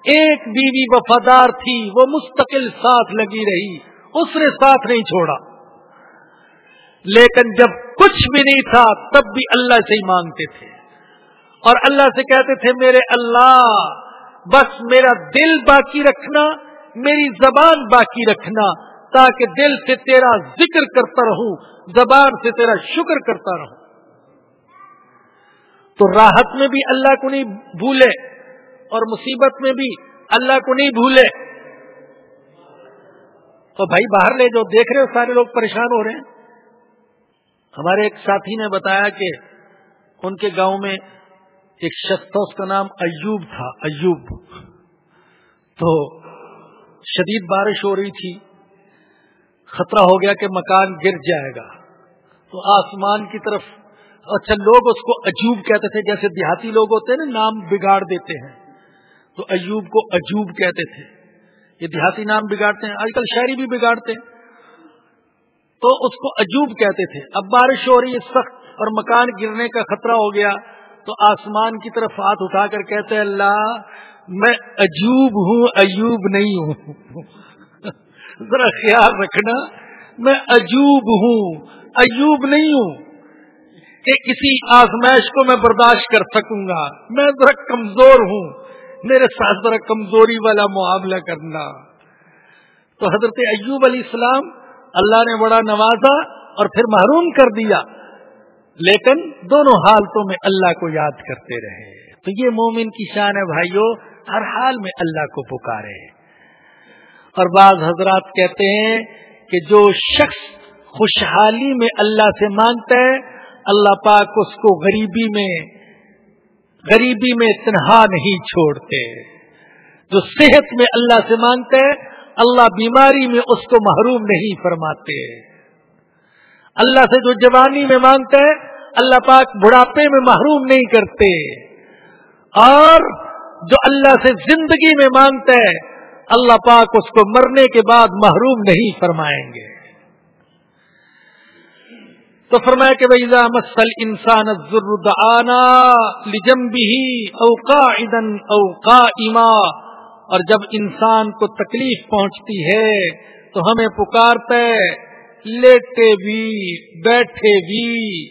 ایک بیوی وفادار تھی، وہ مستقل ساتھ لگی رہی، اس نے ساتھ نہیں چھوڑا۔ لیکن جب کچھ بھی نہیں تھا، تب بھی اللہ سے ہی مانگتے تھے۔ اور اللہ سے کہتے تھے، میرے اللہ، بس میرا دل باقی رکھنا، میری زبان باقی رکھنا، تاکہ دل سے تیرا ذکر کرتا رہوں، زبان سے تیرا شکر کرتا رہوں۔ تو راحت میں بھی اللہ کو نہیں بھولے اور مصیبت میں بھی اللہ کو نہیں بھولے۔ تو بھائی باہر لے جو دیکھ رہے ہو سارے لوگ پریشان ہو رہے ہیں۔ ہمارے ایک ساتھی نے بتایا کہ ان کے گاؤں میں ایک شخص تھا، اس کا نام ایوب تھا، ایوب۔ تو شدید بارش ہو رہی تھی، خطرہ ہو گیا کہ مکان گر جائے گا۔ تو آسمان کی طرف اچھا لوگ اس کو عجوب کہتے تھے، جیسے دیہاتی لوگ ہوتے ہیں نا، نام بگاڑ دیتے ہیں۔ تو ایوب کو عجوب کہتے تھے۔ یہ دیہاتی نام بگاڑتے ہیں، آج کل شہری بھی بگاڑتے ہیں۔ تو اس کو عجوب کہتے تھے۔ اب بارش ہو رہی ہے، سخت اور مکان گرنے کا خطرہ ہو گیا۔ تو آسمان کی طرف ہاتھ اٹھا کر کہتے ہیں، اللہ، میں عجوب ہوں ایوب نہیں ہوں۔ [laughs] ذرا خیال رکھنا، میں عجوب ہوں ایوب نہیں ہوں۔ کہ کسی آزمائش کو میں برداشت کر سکوں گا۔ میں ذرا کمزور ہوں۔ میرے ساتھ ذرا کمزوری والا معاملہ کرنا۔ تو حضرت ایوب علیہ السلام اللہ نے بڑا نوازا اور پھر محروم کر دیا۔ لیکن دونوں حالتوں میں اللہ کو یاد کرتے رہے۔ تو یہ مومن کی شان ہے بھائیوں ہر حال میں اللہ کو پکارے۔ اور بعض حضرات کہتے ہیں کہ جو شخص خوشحالی میں اللہ سے مانگتا ہے اللہ پاک اس کو غریبی میں غریبی میں تنہا نہیں چھوڑتے۔ جو صحت میں اللہ سے مانگتے اللہ بیماری میں اس کو محروم نہیں فرماتے۔ اللہ سے جو جوانی میں مانگتے اللہ پاک بڑھاپے میں محروم نہیں کرتے۔ اور جو اللہ سے زندگی میں مانگتے ہیں، اللہ پاک اس کو مرنے کے بعد محروم نہیں فرمائیں گے۔ تو فرمایا کہ بھائی مسل انسان آنا لجم بھی اوقا ادن اوقا اما اور جب انسان کو تکلیف پہنچتی ہے تو ہمیں پکارتے لیٹے بھی، بیٹھے بھی،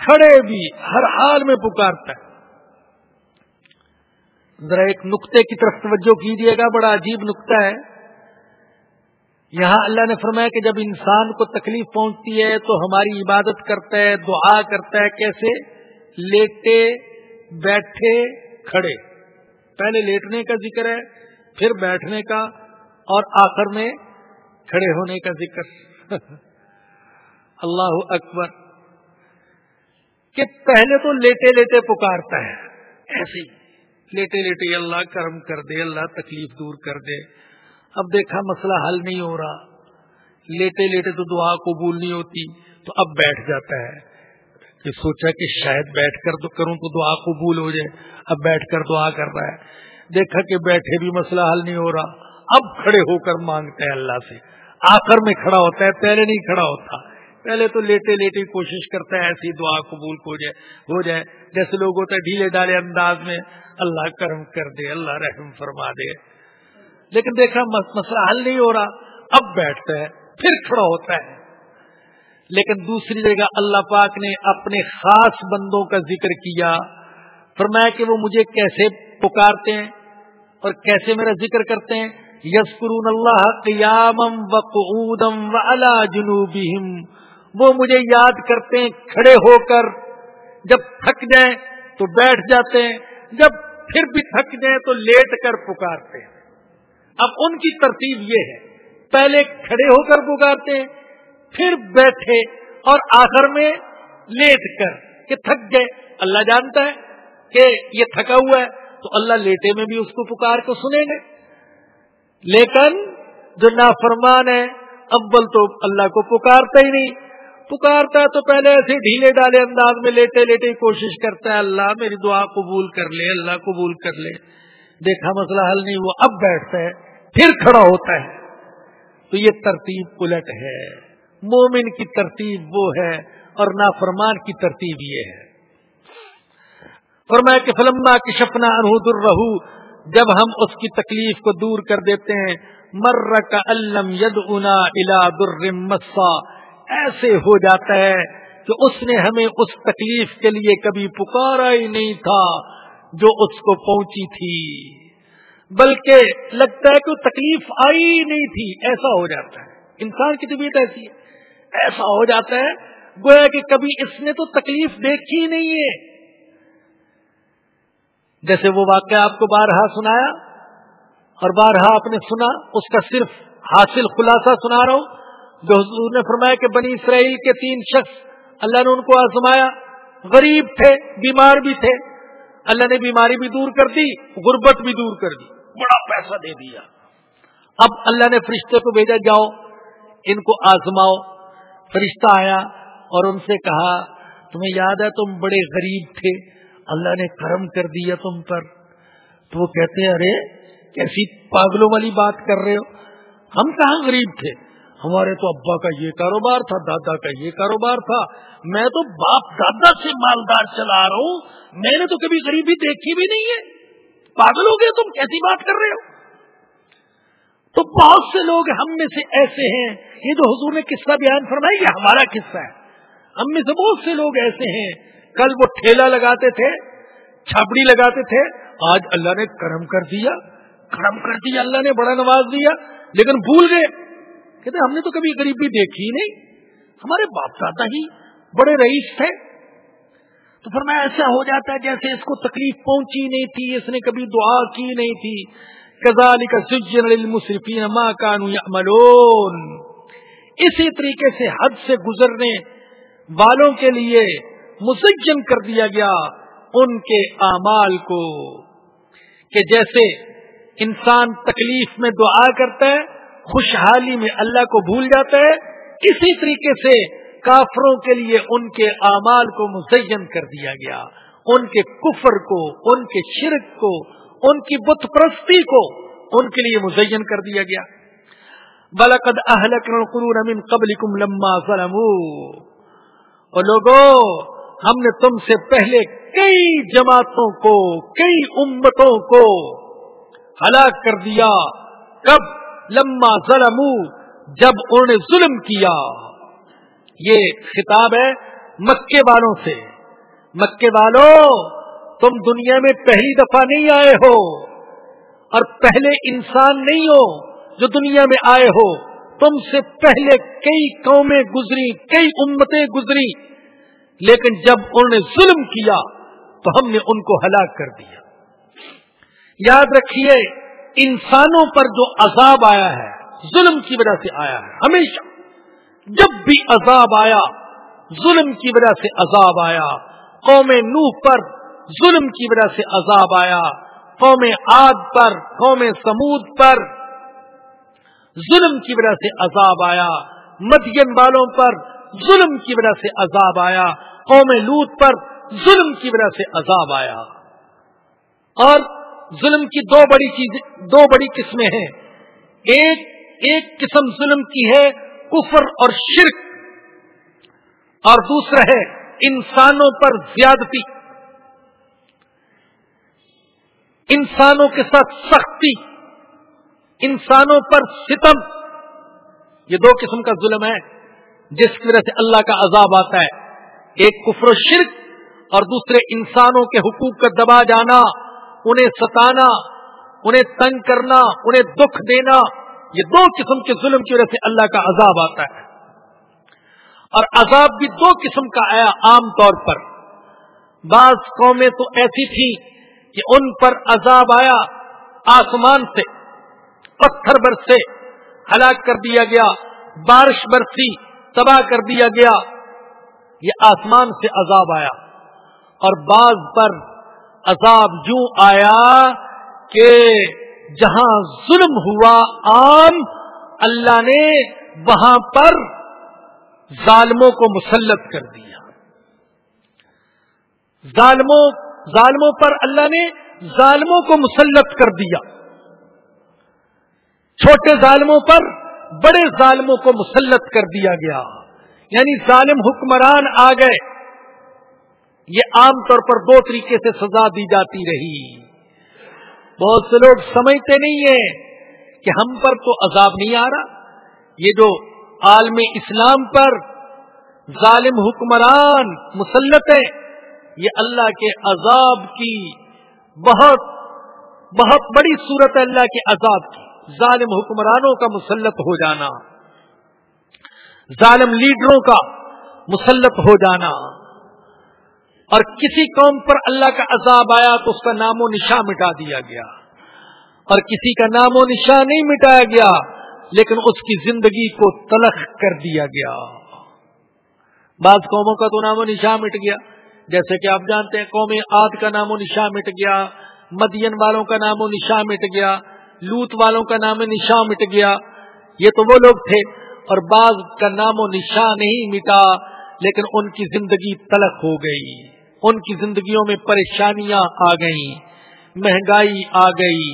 کھڑے بھی، ہر حال میں پکارتا ہے۔ ذرا ایک نقطے کی طرف توجہ کیجیے گا، بڑا عجیب نقطہ ہے۔ یہاں اللہ نے فرمایا کہ جب انسان کو تکلیف پہنچتی ہے تو ہماری عبادت کرتا ہے، دعا کرتا ہے، کیسے؟ لیٹے، بیٹھے، کھڑے۔ پہلے لیٹنے کا ذکر ہے، پھر بیٹھنے کا اور آخر میں کھڑے ہونے کا ذکر۔ [laughs] اللہ اکبر۔ کہ پہلے تو لیٹے لیٹے پکارتا ہے، ایسے ہی۔ لیٹے لیٹے اللہ کرم کر دے، اللہ تکلیف دور کر دے۔ اب دیکھا مسئلہ حل نہیں ہو رہا۔ لیٹے لیٹے تو دعا قبول نہیں ہوتی، تو اب بیٹھ جاتا ہے۔ کہ سوچا کہ شاید بیٹھ کر تو کروں تو دعا قبول ہو جائے۔ اب بیٹھ کر دعا کر رہا ہے۔ دیکھا کہ بیٹھے بھی مسئلہ حل نہیں ہو رہا۔ اب کھڑے ہو کر مانگتا ہے اللہ سے۔ آخر میں کھڑا ہوتا ہے، پہلے نہیں کھڑا ہوتا۔ پہلے تو لیٹے لیٹے کوشش کرتا ہے، ایسی دعا قبول ہو جائے ہو جائے۔ جیسے لوگ ہوتا ہے ڈھیلے ڈالے انداز میں، اللہ کرم کر دے، اللہ رحم فرما دے۔ لیکن دیکھا مسئلہ حل نہیں ہو رہا۔ اب بیٹھتا ہے، پھر کھڑا ہوتا ہے۔ لیکن دوسری جگہ اللہ پاک نے اپنے خاص بندوں کا ذکر کیا۔ فرمایا کہ وہ مجھے کیسے پکارتے ہیں اور کیسے میرا ذکر کرتے ہیں۔ یسکرون اللہ قیامم و قعودم و علا جنوبہم۔ وہ مجھے یاد کرتے ہیں، کھڑے ہو کر جب تھک جائیں تو بیٹھ جاتے ہیں، جب پھر بھی تھک جائیں تو لیٹ کر پکارتے ہیں۔ اب ان کی ترتیب یہ ہے، پہلے کھڑے ہو کر پکارتے ہیں، پھر بیٹھے اور آخر میں لیٹ کر کہ تھک گئے۔ اللہ جانتا ہے کہ یہ تھکا ہوا ہے، تو اللہ لیٹے میں بھی اس کو پکار کو سنیں گے۔ لیکن جو نافرمان ہے، اول تو اللہ کو پکارتا ہی نہیں۔ پکارتا ہے تو پہلے ایسے ڈھیلے ڈالے انداز میں لیٹے لیٹے کوشش کرتا ہے، اللہ میری دعا قبول کر لے، اللہ قبول کر لے۔ دیکھا مسئلہ حل نہیں وہ اب بیٹھتا ہے۔ پھر کھڑا ہوتا ہے۔ تو یہ ترتیب الٹ ہے۔ مومن کی ترتیب وہ ہے اور نافرمان کی ترتیب یہ ہے۔ فرمایا کہ فلما کی شپنا انہود الرحو جب ہم اس کی تکلیف کو دور کر دیتے ہیں مر کا علم ید انا الا مسا، ایسے ہو جاتا ہے کہ اس نے ہمیں اس تکلیف کے لیے کبھی پکارا ہی نہیں تھا جو اس کو پہنچی تھی۔ بلکہ لگتا ہے کہ وہ تکلیف آئی نہیں تھی، ایسا ہو جاتا ہے۔ انسان کی طبیعت ایسی ہے، ایسا ہو جاتا ہے، گویا کہ کبھی اس نے تو تکلیف دیکھی نہیں ہے۔ جیسے وہ واقعہ آپ کو بارہا سنایا، اور بارہا آپ نے سنا، اس کا صرف حاصل خلاصہ سنا رہا ہوں۔ جو حضور نے فرمایا کہ بنی اسرائیل کے تین شخص، اللہ نے ان کو آزمایا۔ غریب تھے، بیمار بھی تھے۔ اللہ نے بیماری بھی دور کر دی، غربت بھی دور کر دی۔ بڑا پیسہ دے دیا۔ اب اللہ نے فرشتے کو بھیجا، جاؤ، ان کو آزماؤ۔ فرشتہ آیا اور ان سے کہا، تمہیں یاد ہے تم بڑے غریب تھے، اللہ نے کرم کر دیا تم پر۔ تو وہ کہتے ہیں، ارے، کیسی پاگلوں والی بات کر رہے ہو۔ ہم کہاں غریب تھے؟ ہمارے تو ابا کا یہ کاروبار تھا، دادا کا یہ کاروبار تھا۔ میں تو باپ دادا سے مالدار چلا رہا ہوں، میں نے تو کبھی غریبی دیکھی بھی نہیں ہے۔ پاگل ہو گئے، تم کیسی بات کر رہے ہو؟ تو بہت سے لوگ ہم میں سے ایسے ہیں، یہ جو حضور نے قصہ بیان فرمایا، یہ ہمارا قصہ ہے۔ ہم میں سے بہت سے لوگ ایسے ہیں، کل وہ ٹھیلا لگاتے تھے، چھاپڑی لگاتے تھے، آج اللہ نے کرم کر دیا، کرم کر دیا، اللہ نے بڑا نواز دیا، لیکن بھول گئے۔ کہتے ہم نے تو کبھی غریبی دیکھی نہیں، ہمارے باپ دادا ہی بڑے رئیس تھے۔ تو پھر میں ایسا ہو جاتا ہے جیسے اس کو تکلیف پہنچی نہیں تھی، اس نے کبھی دعا کی نہیں تھی۔ کزال کا سجن ماں کانو ملون اسی طریقے سے حد سے گزرنے والوں کے لیے مسجن کر دیا گیا ان کے اعمال کو۔ کہ جیسے انسان تکلیف میں دعا کرتا ہے، خوشحالی میں اللہ کو بھول جاتا ہے، اسی طریقے سے کافروں کے لیے ان کے اعمال کو مزین کر دیا گیا۔ ان کے کفر کو، ان کے شرک کو، ان کی بت پرستی کو ان کے لیے مزین کر دیا گیا۔ بلقد اہلک قرون من قبل کم لما اور لوگوں ہم نے تم سے پہلے کئی جماعتوں کو، کئی امتوں کو ہلاک کر دیا۔ کب؟ لما ظلم جب انہوں نے ظلم کیا۔ یہ خطاب ہے مکے والوں سے۔ مکے والوں تم دنیا میں پہلی دفعہ نہیں آئے ہو۔ اور پہلے انسان نہیں ہو جو دنیا میں آئے ہو۔ تم سے پہلے کئی قومیں گزری، کئی امتیں گزری۔ لیکن جب انہوں نے ظلم کیا، تو ہم نے ان کو ہلاک کر دیا۔ یاد رکھیے، انسانوں پر جو عذاب آیا ہے، ظلم کی وجہ سے آیا ہے۔ ہمیشہ۔ جب بھی عذاب آیا، ظلم کی وجہ سے عذاب آیا۔ قوم نوح پر ظلم کی وجہ سے عذاب آیا۔ قوم آد پر، قوم سمود پر ظلم کی وجہ سے عذاب آیا۔ مدین والوں پر ظلم کی وجہ سے عذاب آیا۔ قوم لوت پر ظلم کی وجہ سے عذاب آیا۔ اور ظلم کی دو بڑی چیزیں، دو بڑی قسمیں ہیں۔ ایک ایک قسم ظلم کی ہے کفر اور شرک۔ اور دوسرا ہے، انسانوں پر زیادتی۔ انسانوں کے ساتھ سختی۔ انسانوں پر ستم۔ یہ دو قسم کا ظلم ہے، جس کی وجہ سے اللہ کا عذاب آتا ہے۔ ایک کفر و شرک، اور دوسرے انسانوں کے حقوق کا دبا جانا، انہیں ستانا، انہیں تنگ کرنا، انہیں دکھ دینا۔ یہ دو قسم کے ظلم کی وجہ سے اللہ کا عذاب آتا ہے۔ اور عذاب بھی دو قسم کا آیا عام طور پر۔ بعض قومیں تو ایسی تھی کہ ان پر عذاب آیا آسمان سے، پتھر برسے، ہلاک کر دیا گیا، بارش برسی، تباہ کر دیا گیا۔ یہ آسمان سے عذاب آیا۔ اور بعض پر عذاب یوں آیا کہ جہاں ظلم ہوا عام، اللہ نے وہاں پر ظالموں کو مسلط کر دیا۔ ظالموں ظالموں پر اللہ نے ظالموں کو مسلط کر دیا۔ چھوٹے ظالموں پر بڑے ظالموں کو مسلط کر دیا گیا۔ یعنی ظالم حکمران آ گئے۔ یہ عام طور پر دو طریقے سے سزا دی جاتی رہی۔ بہت سے لوگ سمجھتے نہیں ہیں کہ ہم پر تو عذاب نہیں آ رہا۔ یہ جو عالم اسلام پر ظالم حکمران مسلط ہے یہ اللہ کے عذاب کی بہت بہت بڑی صورت ہے اللہ کے عذاب کی۔ ظالم حکمرانوں کا مسلط ہو جانا، ظالم لیڈروں کا مسلط ہو جانا۔ اور کسی قوم پر اللہ کا عذاب آیا تو اس کا نام و نشاں مٹا دیا گیا۔ اور کسی کا نام و نشاں نہیں مٹایا گیا، لیکن اس کی زندگی کو تلخ کر دیا گیا۔ بعض قوموں کا تو نام و نشاں مٹ گیا۔ جیسے کہ آپ جانتے ہیں، قوم آد کا نام و نشاں مٹ گیا، مدین والوں کا نام و نشاں مٹ گیا، لوت والوں کا نام و نشاں مٹ گیا۔ یہ تو وہ لوگ تھے اور بعض کا نام و نشاں نہیں مٹا، لیکن ان کی زندگی تلخ ہو گئی۔ ان کی زندگیوں میں پریشانیاں آ گئیں، مہنگائی آ گئی،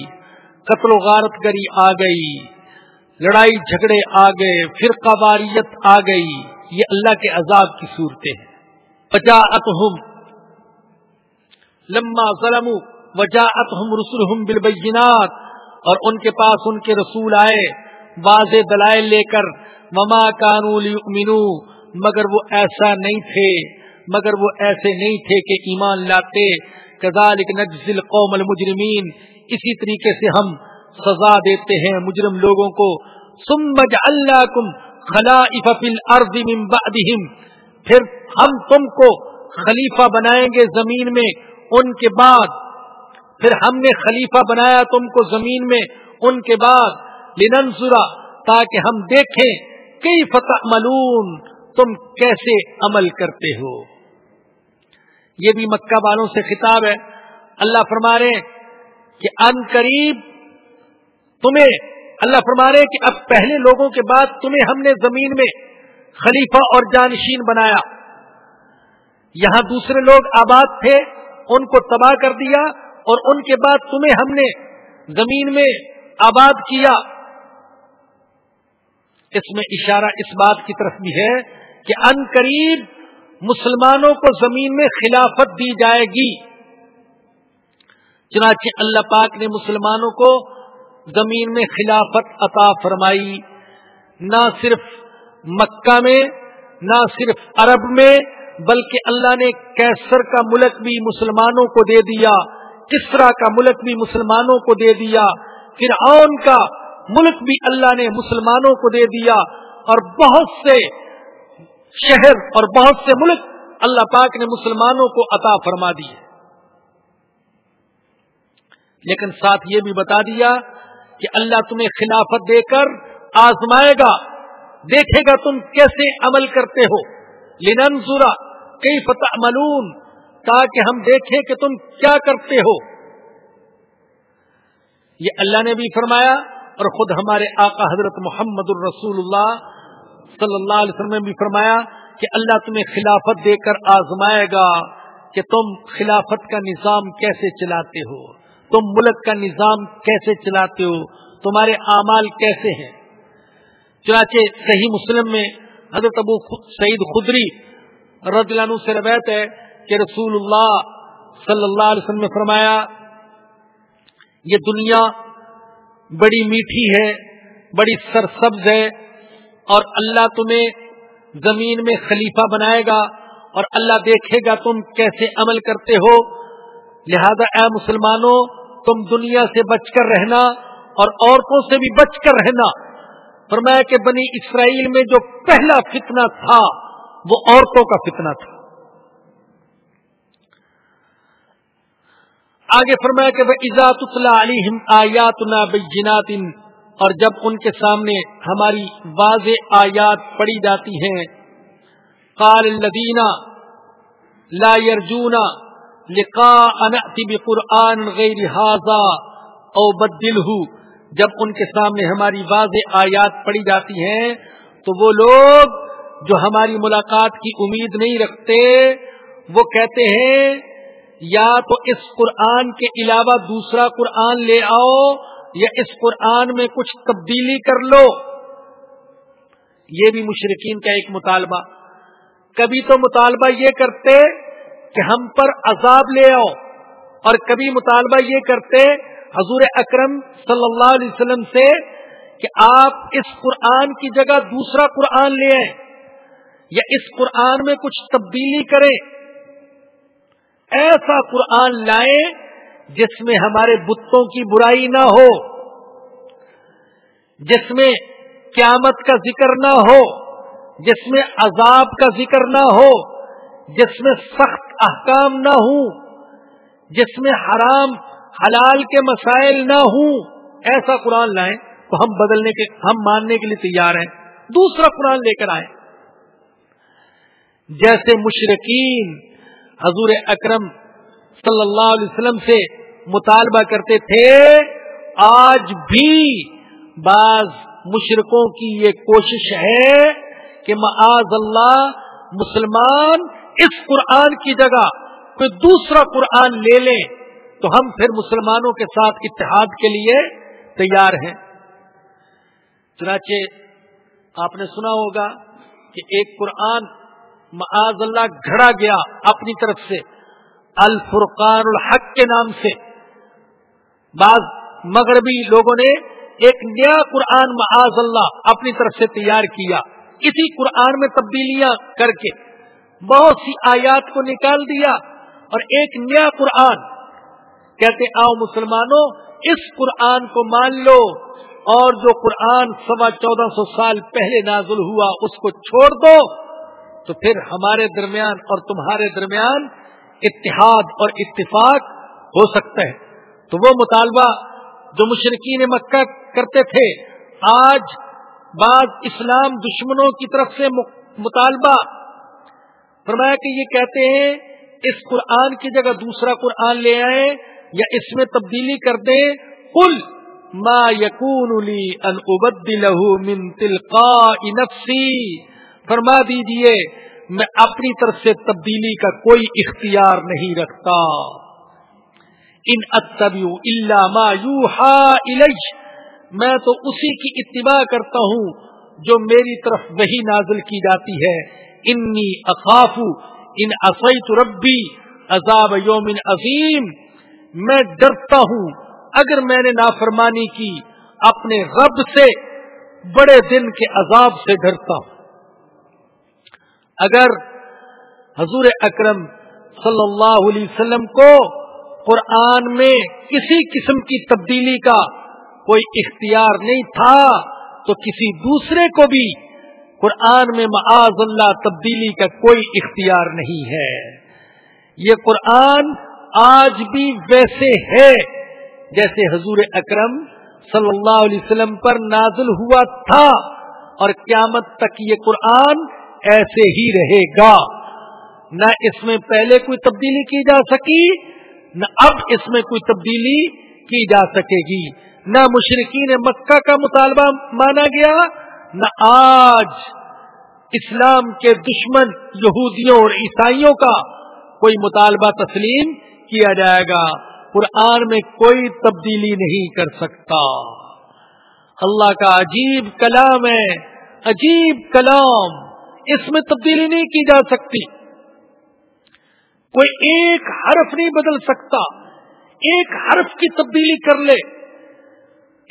قتل و غارت گری آ گئی، لڑائی جھگڑے آ گئے، فرقہ واریت آ گئی، یہ اللہ کے عذاب کی صورتیں ہیں۔ وجا اتہم لما ظلم وجا اتہم رسول بالبینات، اور ان کے پاس ان کے رسول آئے، واضح دلائل لے کر مما کانو مگر وہ ایسا نہیں تھے۔ مگر وہ ایسے نہیں تھے کہ ایمان لاتے۔ کزالک نجزل قوم المجرمین۔ اسی طریقے سے ہم سزا دیتے ہیں مجرم لوگوں کو۔ سمج اللہ کم خلا بعدهم۔ پھر ہم تم کو خلیفہ بنائیں گے زمین میں۔ ان کے بعد پھر ہم نے خلیفہ بنایا تم کو زمین میں۔ ان کے بعد لننظرا تاکہ ہم دیکھیں۔ کئی فتح ملون تم کیسے عمل کرتے ہو؟ یہ بھی مکہ والوں سے خطاب ہے۔ اللہ فرما رہے کہ ان قریب تمہیں، اللہ فرما رہے کہ اب پہلے لوگوں کے بعد تمہیں ہم نے زمین میں خلیفہ اور جانشین بنایا۔ یہاں دوسرے لوگ آباد تھے، ان کو تباہ کر دیا اور ان کے بعد تمہیں ہم نے زمین میں آباد کیا۔ اس میں اشارہ اس بات کی طرف بھی ہے کہ ان قریب مسلمانوں کو زمین میں خلافت دی جائے گی۔ چنانچہ اللہ پاک نے مسلمانوں کو زمین میں خلافت عطا فرمائی۔ نہ صرف مکہ میں، نہ صرف عرب میں، بلکہ اللہ نے کیسر کا ملک بھی مسلمانوں کو دے دیا، کسرا کا ملک بھی مسلمانوں کو دے دیا پھر کا ملک بھی اللہ نے مسلمانوں کو دے دیا، اور بہت سے شہر اور بہت سے ملک اللہ پاک نے مسلمانوں کو عطا فرما دیے لیکن ساتھ یہ بھی بتا دیا کہ اللہ تمہیں خلافت دے کر آزمائے گا، دیکھے گا تم کیسے عمل کرتے ہو۔ لننظرا کئی فتح ملون تاکہ ہم دیکھیں کہ تم کیا کرتے ہو۔ یہ اللہ نے بھی فرمایا اور خود ہمارے آقا حضرت محمد الرسول اللہ صلی اللہ علیہ وسلم نے بھی فرمایا کہ اللہ تمہیں خلافت دے کر آزمائے گا کہ تم خلافت کا نظام کیسے چلاتے ہو، تم ملک کا نظام کیسے چلاتے ہو، تمہارے اعمال کیسے ہیں؟ چنانچہ صحیح مسلم میں حضرت ابو سعید خدری رضی اللہ عنہ سے روایت ہے کہ رسول اللہ صلی اللہ علیہ وسلم نے فرمایا، یہ دنیا بڑی میٹھی ہے، بڑی سرسبز ہے اور اللہ تمہیں زمین میں خلیفہ بنائے گا اور اللہ دیکھے گا تم کیسے عمل کرتے ہو۔ لہذا اے مسلمانوں، تم دنیا سے بچ کر رہنا اور عورتوں سے بھی بچ کر رہنا۔ فرمایا کہ بنی اسرائیل میں جو پہلا فتنہ تھا، وہ عورتوں کا فتنہ تھا۔ آگے فرمایا کہ وہ عزات علیہم آیات جنات اور جب ان کے سامنے ہماری واضح آیات پڑی جاتی ہیں، قال الذین لا يرجون لقاء نأتی بقرآن غیر حاضا، او بدلہ، جب ان کے سامنے ہماری واضح آیات پڑی جاتی ہیں، تو وہ لوگ جو ہماری ملاقات کی امید نہیں رکھتے، وہ کہتے ہیں، یا تو اس قرآن کے علاوہ دوسرا قرآن لے آؤ یا اس قرآن میں کچھ تبدیلی کر لو۔ یہ بھی مشرقین کا ایک مطالبہ۔ کبھی تو مطالبہ یہ کرتے کہ ہم پر عذاب لے آؤ، اور کبھی مطالبہ یہ کرتے حضور اکرم صلی اللہ علیہ وسلم سے کہ آپ اس قرآن کی جگہ دوسرا قرآن لے آئیں، یا اس قرآن میں کچھ تبدیلی کریں۔ ایسا قرآن لائیں جس میں ہمارے بتوں کی برائی نہ ہو، جس میں قیامت کا ذکر نہ ہو، جس میں عذاب کا ذکر نہ ہو، جس میں سخت احکام نہ ہوں، جس میں حرام، حلال کے مسائل نہ ہوں۔ ایسا قرآن لائیں تو ہم بدلنے کے، ہم ماننے کے لیے تیار ہیں۔ دوسرا قرآن لے کر آئیں۔ جیسے مشرقین حضور اکرم صلی اللہ علیہ وسلم سے مطالبہ کرتے تھے، آج بھی بعض مشرقوں کی یہ کوشش ہے کہ معاذ اللہ مسلمان اس قرآن کی جگہ کوئی دوسرا قرآن لے لیں، تو ہم پھر مسلمانوں کے ساتھ اتحاد کے لیے تیار ہیں۔ چنانچہ آپ نے سنا ہوگا کہ ایک قرآن معاذ اللہ گھڑا گیا اپنی طرف سے۔ الفرقان الحق کے نام سے۔ بعض مغربی لوگوں نے ایک نیا قرآن معاذ اللہ اپنی طرف سے تیار کیا۔ اسی قرآن میں تبدیلیاں کر کے بہت سی آیات کو نکال دیا اور ایک نیا قرآن۔ کہتے آؤ مسلمانوں، اس قرآن کو مان لو۔ اور جو قرآن سوا چودہ سو سال پہلے نازل ہوا، اس کو چھوڑ دو۔ تو پھر ہمارے درمیان اور تمہارے درمیان اتحاد اور اتفاق ہو سکتا ہے۔ تو وہ مطالبہ جو مشرقین مکہ کرتے تھے، آج بعض اسلام دشمنوں کی طرف سے مطالبہ۔ فرمایا کہ یہ کہتے ہیں، اس قرآن کی جگہ دوسرا قرآن لے آئے یا اس میں تبدیلی کر دیں۔ کل ما یقون من تلقاء نفسی۔ فرما دیجیے میں اپنی طرف سے تبدیلی کا کوئی اختیار نہیں رکھتا۔ ان اللہ ما الیج میں تو اسی کی اتباع کرتا ہوں جو میری طرف وہی نازل کی جاتی ہے۔ انی اخاف ان اصیت ربی عذاب یوم عظیم۔ میں ڈرتا ہوں اگر میں نے نافرمانی کی، اپنے رب سے بڑے دن کے عذاب سے ڈرتا ہوں۔ اگر حضور اکرم صلی اللہ علیہ وسلم کو قرآن میں کسی قسم کی تبدیلی کا کوئی اختیار نہیں تھا، تو کسی دوسرے کو بھی قرآن میں معاذ اللہ تبدیلی کا کوئی اختیار نہیں ہے۔ یہ قرآن آج بھی ویسے ہے، جیسے حضور اکرم صلی اللہ علیہ وسلم پر نازل ہوا تھا، اور قیامت تک یہ قرآن ایسے ہی رہے گا۔ نہ اس میں پہلے کوئی تبدیلی کی جا سکی، نہ اب اس میں کوئی تبدیلی کی جا سکے گی۔ نہ مشرقین مکہ کا مطالبہ مانا گیا، نہ آج اسلام کے دشمن یہودیوں اور عیسائیوں کا کوئی مطالبہ تسلیم کیا جائے گا۔ قرآن میں کوئی تبدیلی نہیں کر سکتا۔ اللہ کا عجیب کلام ہے، عجیب کلام۔ اس میں تبدیلی نہیں کی جا سکتی۔ کوئی ایک حرف نہیں بدل سکتا۔ ایک حرف کی تبدیلی کر لے۔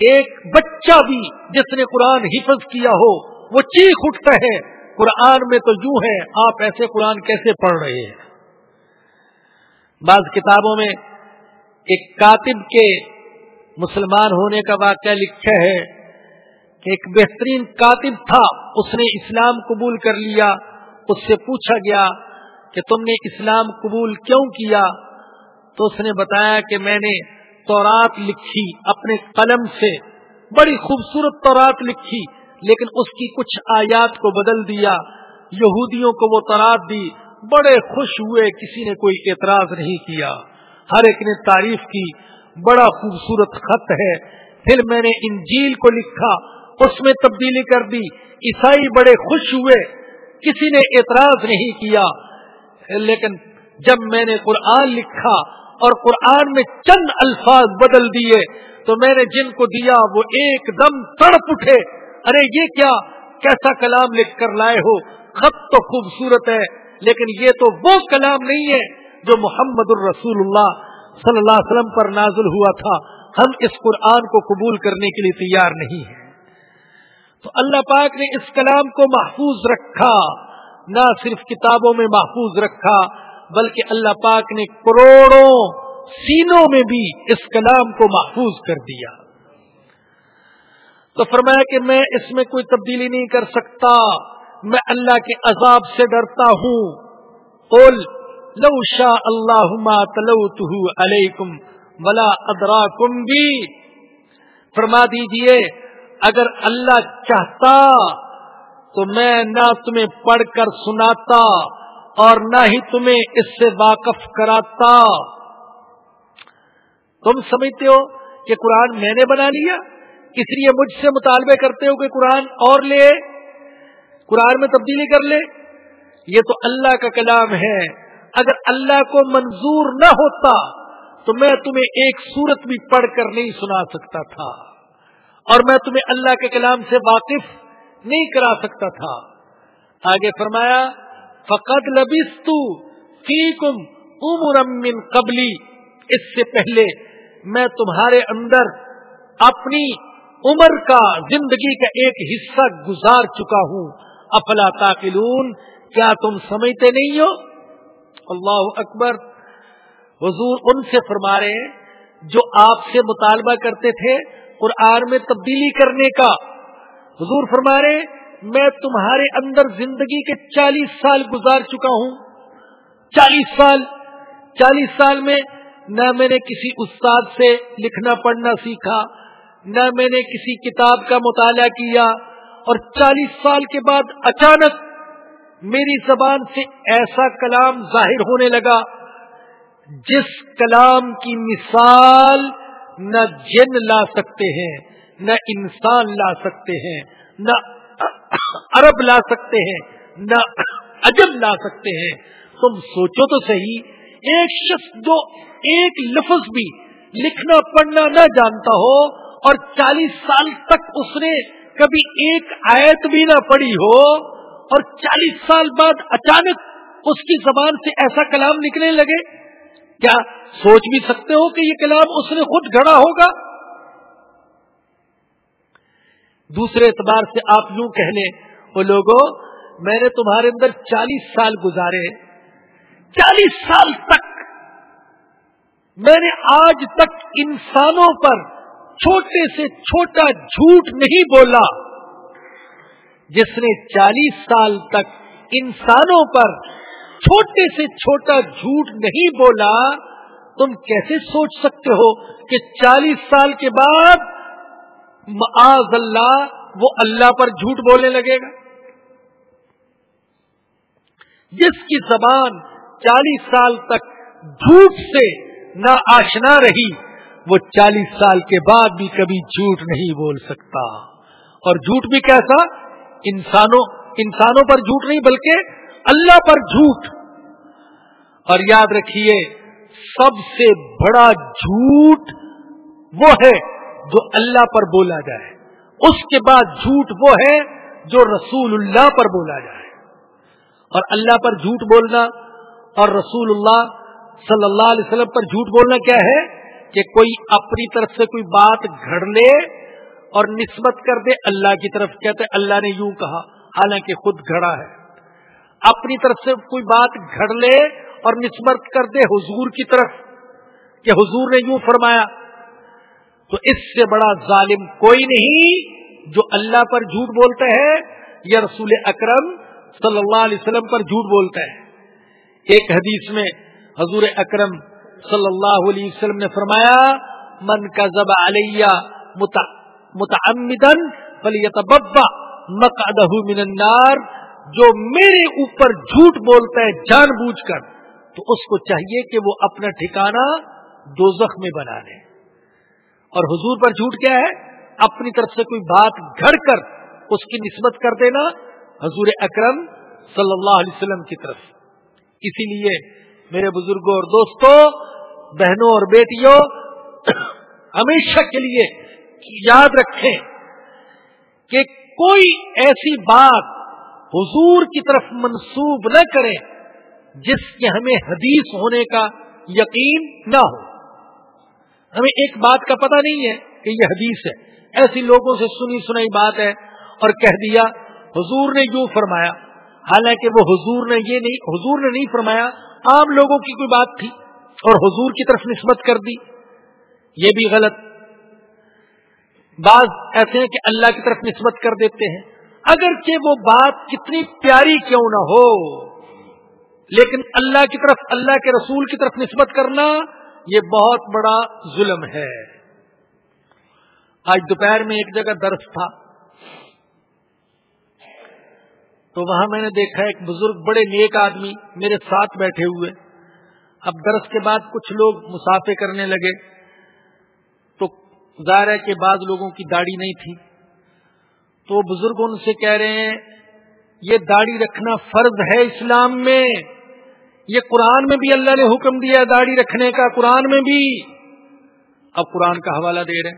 ایک بچہ بھی جس نے قرآن حفظ کیا ہو، وہ چیخ اٹھتا ہے، قرآن میں تو یوں ہے، آپ ایسے قرآن کیسے پڑھ رہے ہیں؟ بعض کتابوں میں ایک کاتب کے مسلمان ہونے کا واقعہ لکھا ہے۔ کہ ایک بہترین کاتب تھا، اس نے اسلام قبول کر لیا۔ اس سے پوچھا گیا کہ تم نے اسلام قبول کیوں کیا؟ تو اس نے بتایا کہ میں نے تورات لکھی اپنے قلم سے۔ بڑی خوبصورت تورات لکھی، لیکن اس کی کچھ آیات کو بدل دیا۔ یہودیوں کو وہ تورات دی۔ بڑے خوش ہوئے، کسی نے کوئی اعتراض نہیں کیا۔ ہر ایک نے تعریف کی، بڑا خوبصورت خط ہے۔ پھر میں نے انجیل کو لکھا۔ اس میں تبدیلی کر دی۔ عیسائی بڑے خوش ہوئے۔ کسی نے اعتراض نہیں کیا۔ لیکن جب میں نے قرآن لکھا اور قرآن میں چند الفاظ بدل دیے، تو میں نے جن کو دیا، وہ ایک دم تڑپ اٹھے۔ ارے، یہ کیا؟ کیسا کلام لکھ کر لائے ہو؟ خط تو خوبصورت ہے، لیکن یہ تو وہ کلام نہیں ہے جو محمد الرسول اللہ صلی اللہ علیہ وسلم پر نازل ہوا تھا۔ ہم اس قرآن کو قبول کرنے کے لیے تیار نہیں ہیں۔ تو اللہ پاک نے اس کلام کو محفوظ رکھا، نہ صرف کتابوں میں محفوظ رکھا، بلکہ اللہ پاک نے کروڑوں سینوں میں بھی اس کلام کو محفوظ کر دیا۔ تو فرمایا کہ میں اس میں کوئی تبدیلی نہیں کر سکتا، میں اللہ کے عذاب سے ڈرتا ہوں۔ قل، لو شاء اللہ ما علیکم ولا ادراکم بھی۔ فرما دیجیے اگر اللہ چاہتا تو میں نہ تمہیں پڑھ کر سناتا اور نہ ہی تمہیں اس سے واقف کراتا۔ تم سمجھتے ہو کہ قرآن میں نے بنا لیا؟ اس لیے مجھ سے مطالبے کرتے ہو کہ قرآن اور لے، قرآن میں تبدیلی کر لے۔ یہ تو اللہ کا کلام ہے۔ اگر اللہ کو منظور نہ ہوتا تو میں تمہیں ایک صورت بھی پڑھ کر نہیں سنا سکتا تھا۔ اور میں تمہیں اللہ کے کلام سے واقف نہیں کرا سکتا تھا۔ آگے فرمایا فقط لبستو فیکم عمر من قبلی اس سے پہلے میں تمہارے اندر اپنی عمر کا زندگی کا ایک حصہ گزار چکا ہوں۔ افلا تاکلون کیا تم سمجھتے نہیں ہو؟ اللہ اکبر۔ حضور ان سے فرما رہے جو آپ سے مطالبہ کرتے تھے قرآن میں تبدیلی کرنے کا۔ حضور فرما رہے میں تمہارے اندر زندگی کے چالیس سال گزار چکا ہوں۔ چالیس سال چالیس سال میں نہ میں نے کسی استاد سے لکھنا، پڑھنا سیکھا، نہ میں نے کسی کتاب کا مطالعہ کیا۔ اور چالیس سال کے بعد اچانک میری زبان سے ایسا کلام ظاہر ہونے لگا، جس کلام کی مثال نہ جن لا سکتے ہیں، نہ انسان لا سکتے ہیں، نہ عرب لا سکتے ہیں، نہ عجب لا سکتے ہیں۔ تم سوچو تو صحیح، ایک شخص جو ایک لفظ بھی لکھنا پڑھنا نہ جانتا ہو اور چالیس سال تک اس نے کبھی ایک آیت بھی نہ پڑھی ہو اور چالیس سال بعد اچانک اس کی زبان سے ایسا کلام نکلنے لگے۔ کیا سوچ بھی سکتے ہو کہ یہ کلام اس نے خود گھڑا ہوگا؟ دوسرے اعتبار سے آپ یوں کہہ لیں وہ لوگوں میں نے تمہارے اندر چالیس سال گزارے، چالیس سال تک میں نے آج تک انسانوں پر چھوٹے سے چھوٹا جھوٹ نہیں بولا جس نے چالیس سال تک انسانوں پر چھوٹے سے چھوٹا جھوٹ نہیں بولا تم کیسے سوچ سکتے ہو کہ چالیس سال کے بعد معاذ اللہ وہ اللہ پر جھوٹ بولنے لگے گا؟ جس کی زبان چالیس سال تک جھوٹ سے نہ آشنا رہی، وہ چالیس سال کے بعد بھی کبھی جھوٹ نہیں بول سکتا۔ اور جھوٹ بھی کیسا؟ انسانوں انسانوں پر جھوٹ نہیں، بلکہ اللہ پر جھوٹ۔ اور یاد رکھیے سب سے بڑا جھوٹ وہ ہے جو اللہ پر بولا جائے۔ اس کے بعد جھوٹ وہ ہے جو رسول اللہ پر بولا جائے۔ اور اللہ پر جھوٹ بولنا اور رسول اللہ صلی اللہ علیہ وسلم پر جھوٹ بولنا کیا ہے؟ کہ کوئی اپنی طرف سے کوئی بات گھڑ لے اور نسبت کر دے اللہ کی طرف۔ کہتے اللہ نے یوں کہا، حالانکہ خود گھڑا ہے۔ اپنی طرف سے کوئی بات گھڑ لے اور نسبت کر دے حضور کی طرف کہ حضور نے یوں فرمایا، تو اس سے بڑا ظالم کوئی نہیں جو اللہ پر جھوٹ بولتا ہے یا رسول اکرم صلی اللہ علیہ وسلم پر جھوٹ بولتا ہے۔ ایک حدیث میں حضور اکرم صلی اللہ علیہ وسلم نے فرمایا، من کا ضب علیہ متعمدن فلیتببا مقعدہ من النار، جو میرے اوپر جھوٹ بولتا ہے جان بوجھ کر تو اس کو چاہیے کہ وہ اپنا ٹھکانہ دو میں بنا لے۔ اور حضور پر جھوٹ کیا ہے؟ اپنی طرف سے کوئی بات گھڑ کر اس کی نسبت کر دینا حضور اکرم صلی اللہ علیہ وسلم کی طرف۔ اسی لیے میرے بزرگوں اور دوستوں، بہنوں اور بیٹیوں، ہمیشہ کے لیے یاد رکھیں کہ کوئی ایسی بات حضور کی طرف منسوب نہ کریں جس کے ہمیں حدیث ہونے کا یقین نہ ہو۔ ہمیں ایک بات کا پتہ نہیں ہے کہ یہ حدیث ہے۔ ایسی لوگوں سے سنی سنائی بات ہے اور کہہ دیا، حضور نے یوں فرمایا۔ حالانکہ وہ حضور نے یہ نہیں، حضور نے نہیں فرمایا، عام لوگوں کی کوئی بات تھی اور حضور کی طرف نسبت کر دی۔ یہ بھی غلط۔ بعض ایسے ہیں کہ اللہ کی طرف نسبت کر دیتے ہیں۔ اگرچہ وہ بات کتنی پیاری کیوں نہ ہو۔ لیکن اللہ کی طرف، اللہ کے رسول کی طرف نسبت کرنا یہ بہت بڑا ظلم ہے۔ آج دوپہر میں ایک جگہ درس تھا۔ تو وہاں میں نے دیکھا ایک بزرگ بڑے نیک آدمی میرے ساتھ بیٹھے ہوئے۔ اب درس کے بعد کچھ لوگ مسافے کرنے لگے۔ تو ظاہر ہے کہ بعض لوگوں کی داڑھی نہیں تھی۔ تو بزرگ ان سے کہہ رہے ہیں، یہ داڑھی رکھنا فرض ہے اسلام میں۔ یہ قرآن میں بھی اللہ نے حکم دیا داڑھی رکھنے کا، قرآن میں بھی۔ اب قرآن کا حوالہ دے رہے ہیں۔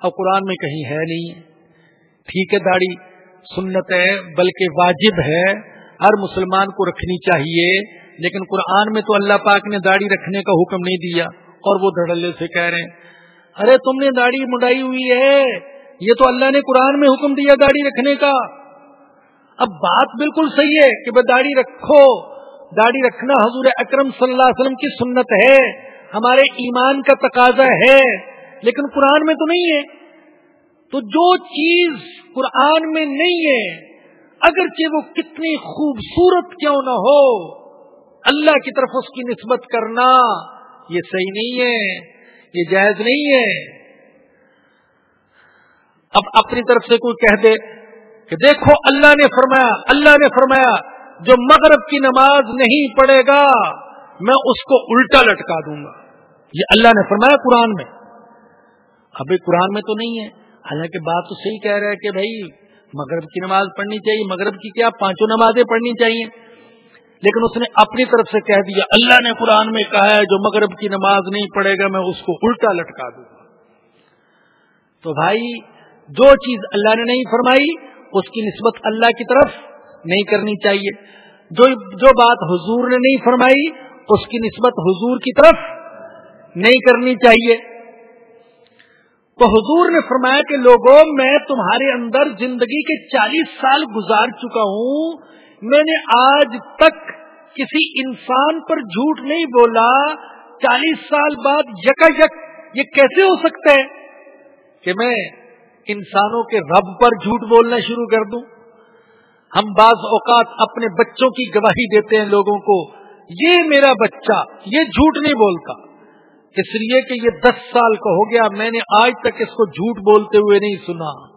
اب قرآن میں کہیں ہے نہیں۔ ٹھیک ہے داڑھی، سنت ہے، بلکہ واجب ہے۔ ہر مسلمان کو رکھنی چاہیے۔ لیکن قرآن میں تو اللہ پاک نے داڑھی رکھنے کا حکم نہیں دیا۔ اور وہ دھڑلے سے کہہ رہے ہیں۔ ارے تم نے داڑھی مڈائی ہوئی ہے۔ یہ تو اللہ نے قرآن میں حکم دیا داڑھی رکھنے کا۔ اب بات بالکل صحیح ہے کہ بھائی داڑھی رکھو۔ داڑھی رکھنا حضور اکرم صلی اللہ علیہ وسلم کی سنت ہے، ہمارے ایمان کا تقاضا ہے، لیکن قرآن میں تو نہیں ہے۔ تو جو چیز قرآن میں نہیں ہے، اگرچہ وہ کتنی خوبصورت کیوں نہ ہو، اللہ کی طرف اس کی نسبت کرنا یہ صحیح نہیں ہے، یہ جائز نہیں ہے۔ اب اپنی طرف سے کوئی کہہ دے کہ دیکھو اللہ نے فرمایا، اللہ نے فرمایا جو مغرب کی نماز نہیں پڑھے گا، میں اس کو الٹا لٹکا دوں گا۔ یہ اللہ نے فرمایا قرآن میں۔ ابھی قرآن میں تو نہیں ہے۔ حالانکہ بات تو صحیح کہہ رہا ہے کہ بھائی، مغرب کی نماز پڑھنی چاہیے۔ مغرب کی کیا پانچوں نمازیں پڑھنی چاہیے؟ لیکن اس نے اپنی طرف سے کہہ دیا، اللہ نے قرآن میں کہا ہے، جو مغرب کی نماز نہیں پڑھے گا، میں اس کو الٹا لٹکا دوں گا۔ تو بھائی جو چیز اللہ نے نہیں فرمائی، اس کی نسبت اللہ کی طرف نہیں کرنی چاہیے۔ جو جو بات حضور نے نہیں فرمائی، اس کی نسبت حضور کی طرف نہیں کرنی چاہیے۔ تو حضور نے فرمایا کہ لوگوں، میں تمہارے اندر زندگی کے چالیس سال گزار چکا ہوں۔ میں نے آج تک کسی انسان پر جھوٹ نہیں بولا۔ چالیس سال بعد یکا یک، یہ کیسے ہو سکتا ہے کہ میں انسانوں کے رب پر جھوٹ بولنا شروع کر دوں؟ ہم بعض اوقات اپنے بچوں کی گواہی دیتے ہیں لوگوں کو، یہ میرا بچہ، یہ جھوٹ نہیں بولتا۔ اس لیے کہ یہ دس سال کا ہو گیا، میں نے آج تک اس کو جھوٹ بولتے ہوئے نہیں سنا۔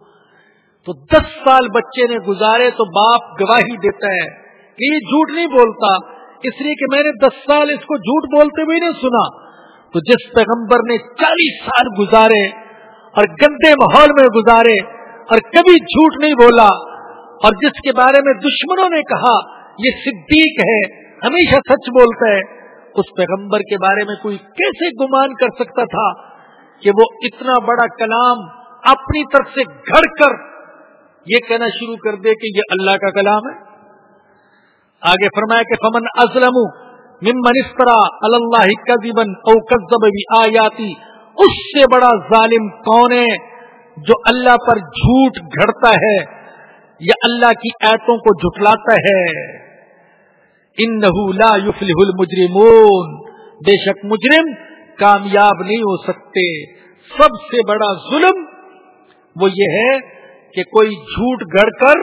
تو دس سال بچے نے گزارے تو باپ گواہی دیتا ہے کہ یہ جھوٹ نہیں بولتا۔ اس لیے کہ میں نے دس سال اس کو جھوٹ بولتے ہوئے نہیں سنا۔ تو جس پیغمبر نے چالیس سال گزارے اور گندے ماحول میں گزارے اور کبھی جھوٹ نہیں بولا اور جس کے بارے میں دشمنوں نے کہا، یہ صدیق ہے، ہمیشہ سچ بولتا ہے۔ اس پیغمبر کے بارے میں کوئی کیسے گمان کر سکتا تھا کہ وہ اتنا بڑا کلام اپنی طرف سے گھڑ کر یہ کہنا شروع کر دے کہ یہ اللہ کا کلام ہے؟ آگے فرمایا کہ فمن ازلم ممن اسطرا اللہ کذبن او کذب بھی آیاتی اس سے بڑا ظالم کون ہے جو اللہ پر جھوٹ گھڑتا ہے؟ یا اللہ کی ایتوں کو جھٹلاتا ہے۔ ان لا يفلح المجرمون۔ بے شک مجرم کامیاب نہیں ہو سکتے۔ سب سے بڑا ظلم وہ یہ ہے کہ کوئی جھوٹ گڑ کر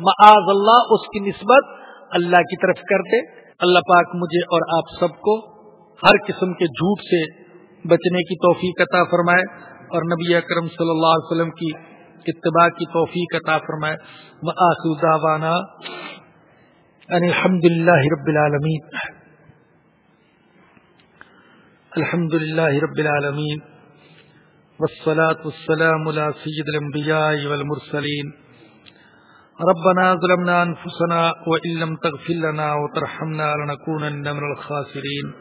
معاذ اللہ اس کی نسبت اللہ کی طرف کر دے۔ اللہ پاک مجھے اور آپ سب کو ہر قسم کے جھوٹ سے بچنے کی توفیق عطا فرمائے اور نبی اکرم صلی اللہ علیہ وسلم کی اتباع کی توفیق عطا فرمائے۔ وآخر دعوانا ان الحمد للہ رب العالمین۔ الحمد للہ رب العالمین۔ والصلاة والسلام على سید الانبیاء والمرسلین۔ ربنا ظلمنا انفسنا وإن لم تغفر لنا وترحمنا لنكونن من الخاسرين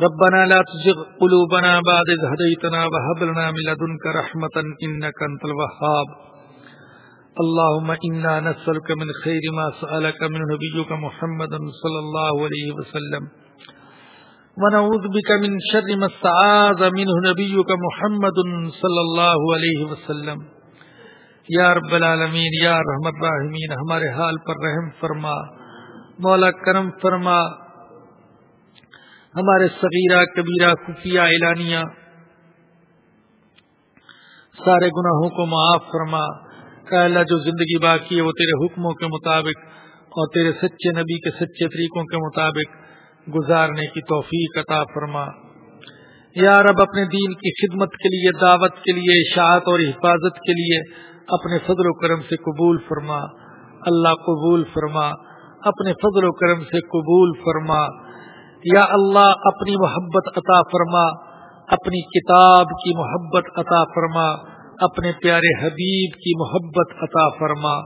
ربنا لا تزغ قلوبنا بعد إذ هديتنا وهب لنا من لدنك رحمة إنك أنت الوهاب. اللهم إنا نسألك من خير ما سألك من نبيك محمد صلى الله عليه وسلم. ونعوذ بك من شر ما استعاذ منه نبيك محمد صلى الله عليه وسلم. یا رب العالمین یا رحمت الراحمین ہمارے حال پر رحم فرما، مولا کرم فرما ہمارے صغیرہ، کبیرہ، خفیہ، اعلانیہ، سارے گناہوں کو معاف فرما۔ کہ اللہ جو زندگی باقی ہے، وہ تیرے حکموں کے مطابق اور تیرے سچے نبی کے سچے طریقوں کے مطابق گزارنے کی توفیق عطا فرما۔ یا رب، اپنے دین کی خدمت کے لیے، دعوت کے لیے، اشاعت اور حفاظت کے لیے اپنے فضل و کرم سے قبول فرما۔ اللہ قبول فرما۔ اپنے فضل و کرم سے قبول فرما۔ یا اللہ اپنی محبت عطا فرما، اپنی کتاب کی محبت عطا فرما، اپنے پیارے حبیب کی محبت عطا فرما۔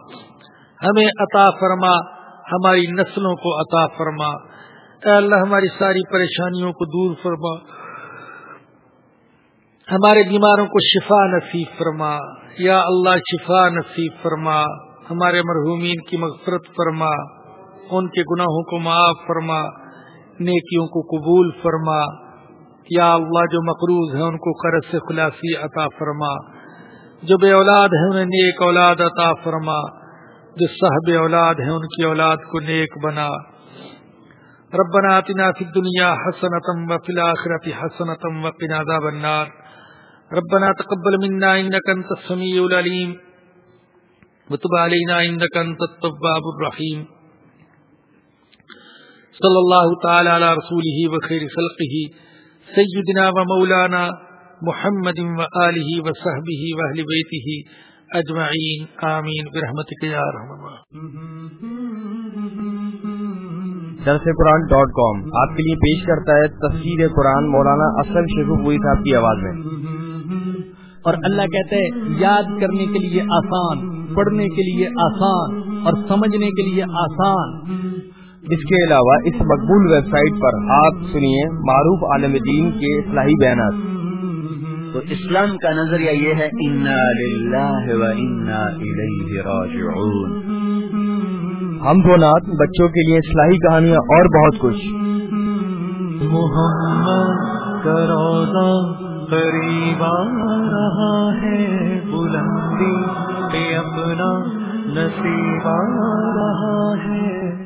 ہمیں عطا فرما، ہماری نسلوں کو عطا فرما۔ اے اللہ، ہماری ساری پریشانیوں کو دور فرما۔ ہمارے بیماروں کو شفا نصیب فرما۔ یا اللہ، شفا نصیب فرما۔ ہمارے مرحومین کی مغفرت فرما۔ ان کے گناہوں کو معاف فرما۔ نیکیوں کو قبول فرما، یا اللہ جو مقروض ہے ان کو قرض سے خلاصی عطا فرما، جو بے اولاد ہے انہیں نیک اولاد عطا فرما، جو صاحب اولاد ہیں ان کی اولاد کو نیک بنا۔ ربنا آتنا فی الدنیا حسنتم وفی الاخرت حسنتم وقنا عذاب النار۔ ربنا تقبل منا انك انت السميع العليم وتب علينا انك انت التواب الرحيم صلى الله تعالى على رسوله وخير خلقه سيدنا ومولانا محمد وآله وصحبه واهل بيته اجمعين آمين برحمتك يا ارحم درس قرآن ڈاٹ کام آپ کے لیے پیش کرتا ہے تفسیر قرآن مولانا اسلم شیخو پوری صاحب کی آواز میں۔ اور اللہ کہتے ہیں یاد کرنے کے لیے آسان پڑھنے کے لیے آسان اور سمجھنے کے لیے آسان۔ اس کے علاوہ اس مقبول ویب سائٹ پر آپ سنیے معروف عالم دین کے اصلاحی بیانات۔ تو اسلام کا نظریہ یہ ہے انا للہ و انا الیہ راجعون ہم دو نات بچوں کے لیے اصلاحی کہانیاں اور بہت کچھ۔ محمد قریب آ رہا ہے بلندی پہ اپنا نصیب آ رہا ہے۔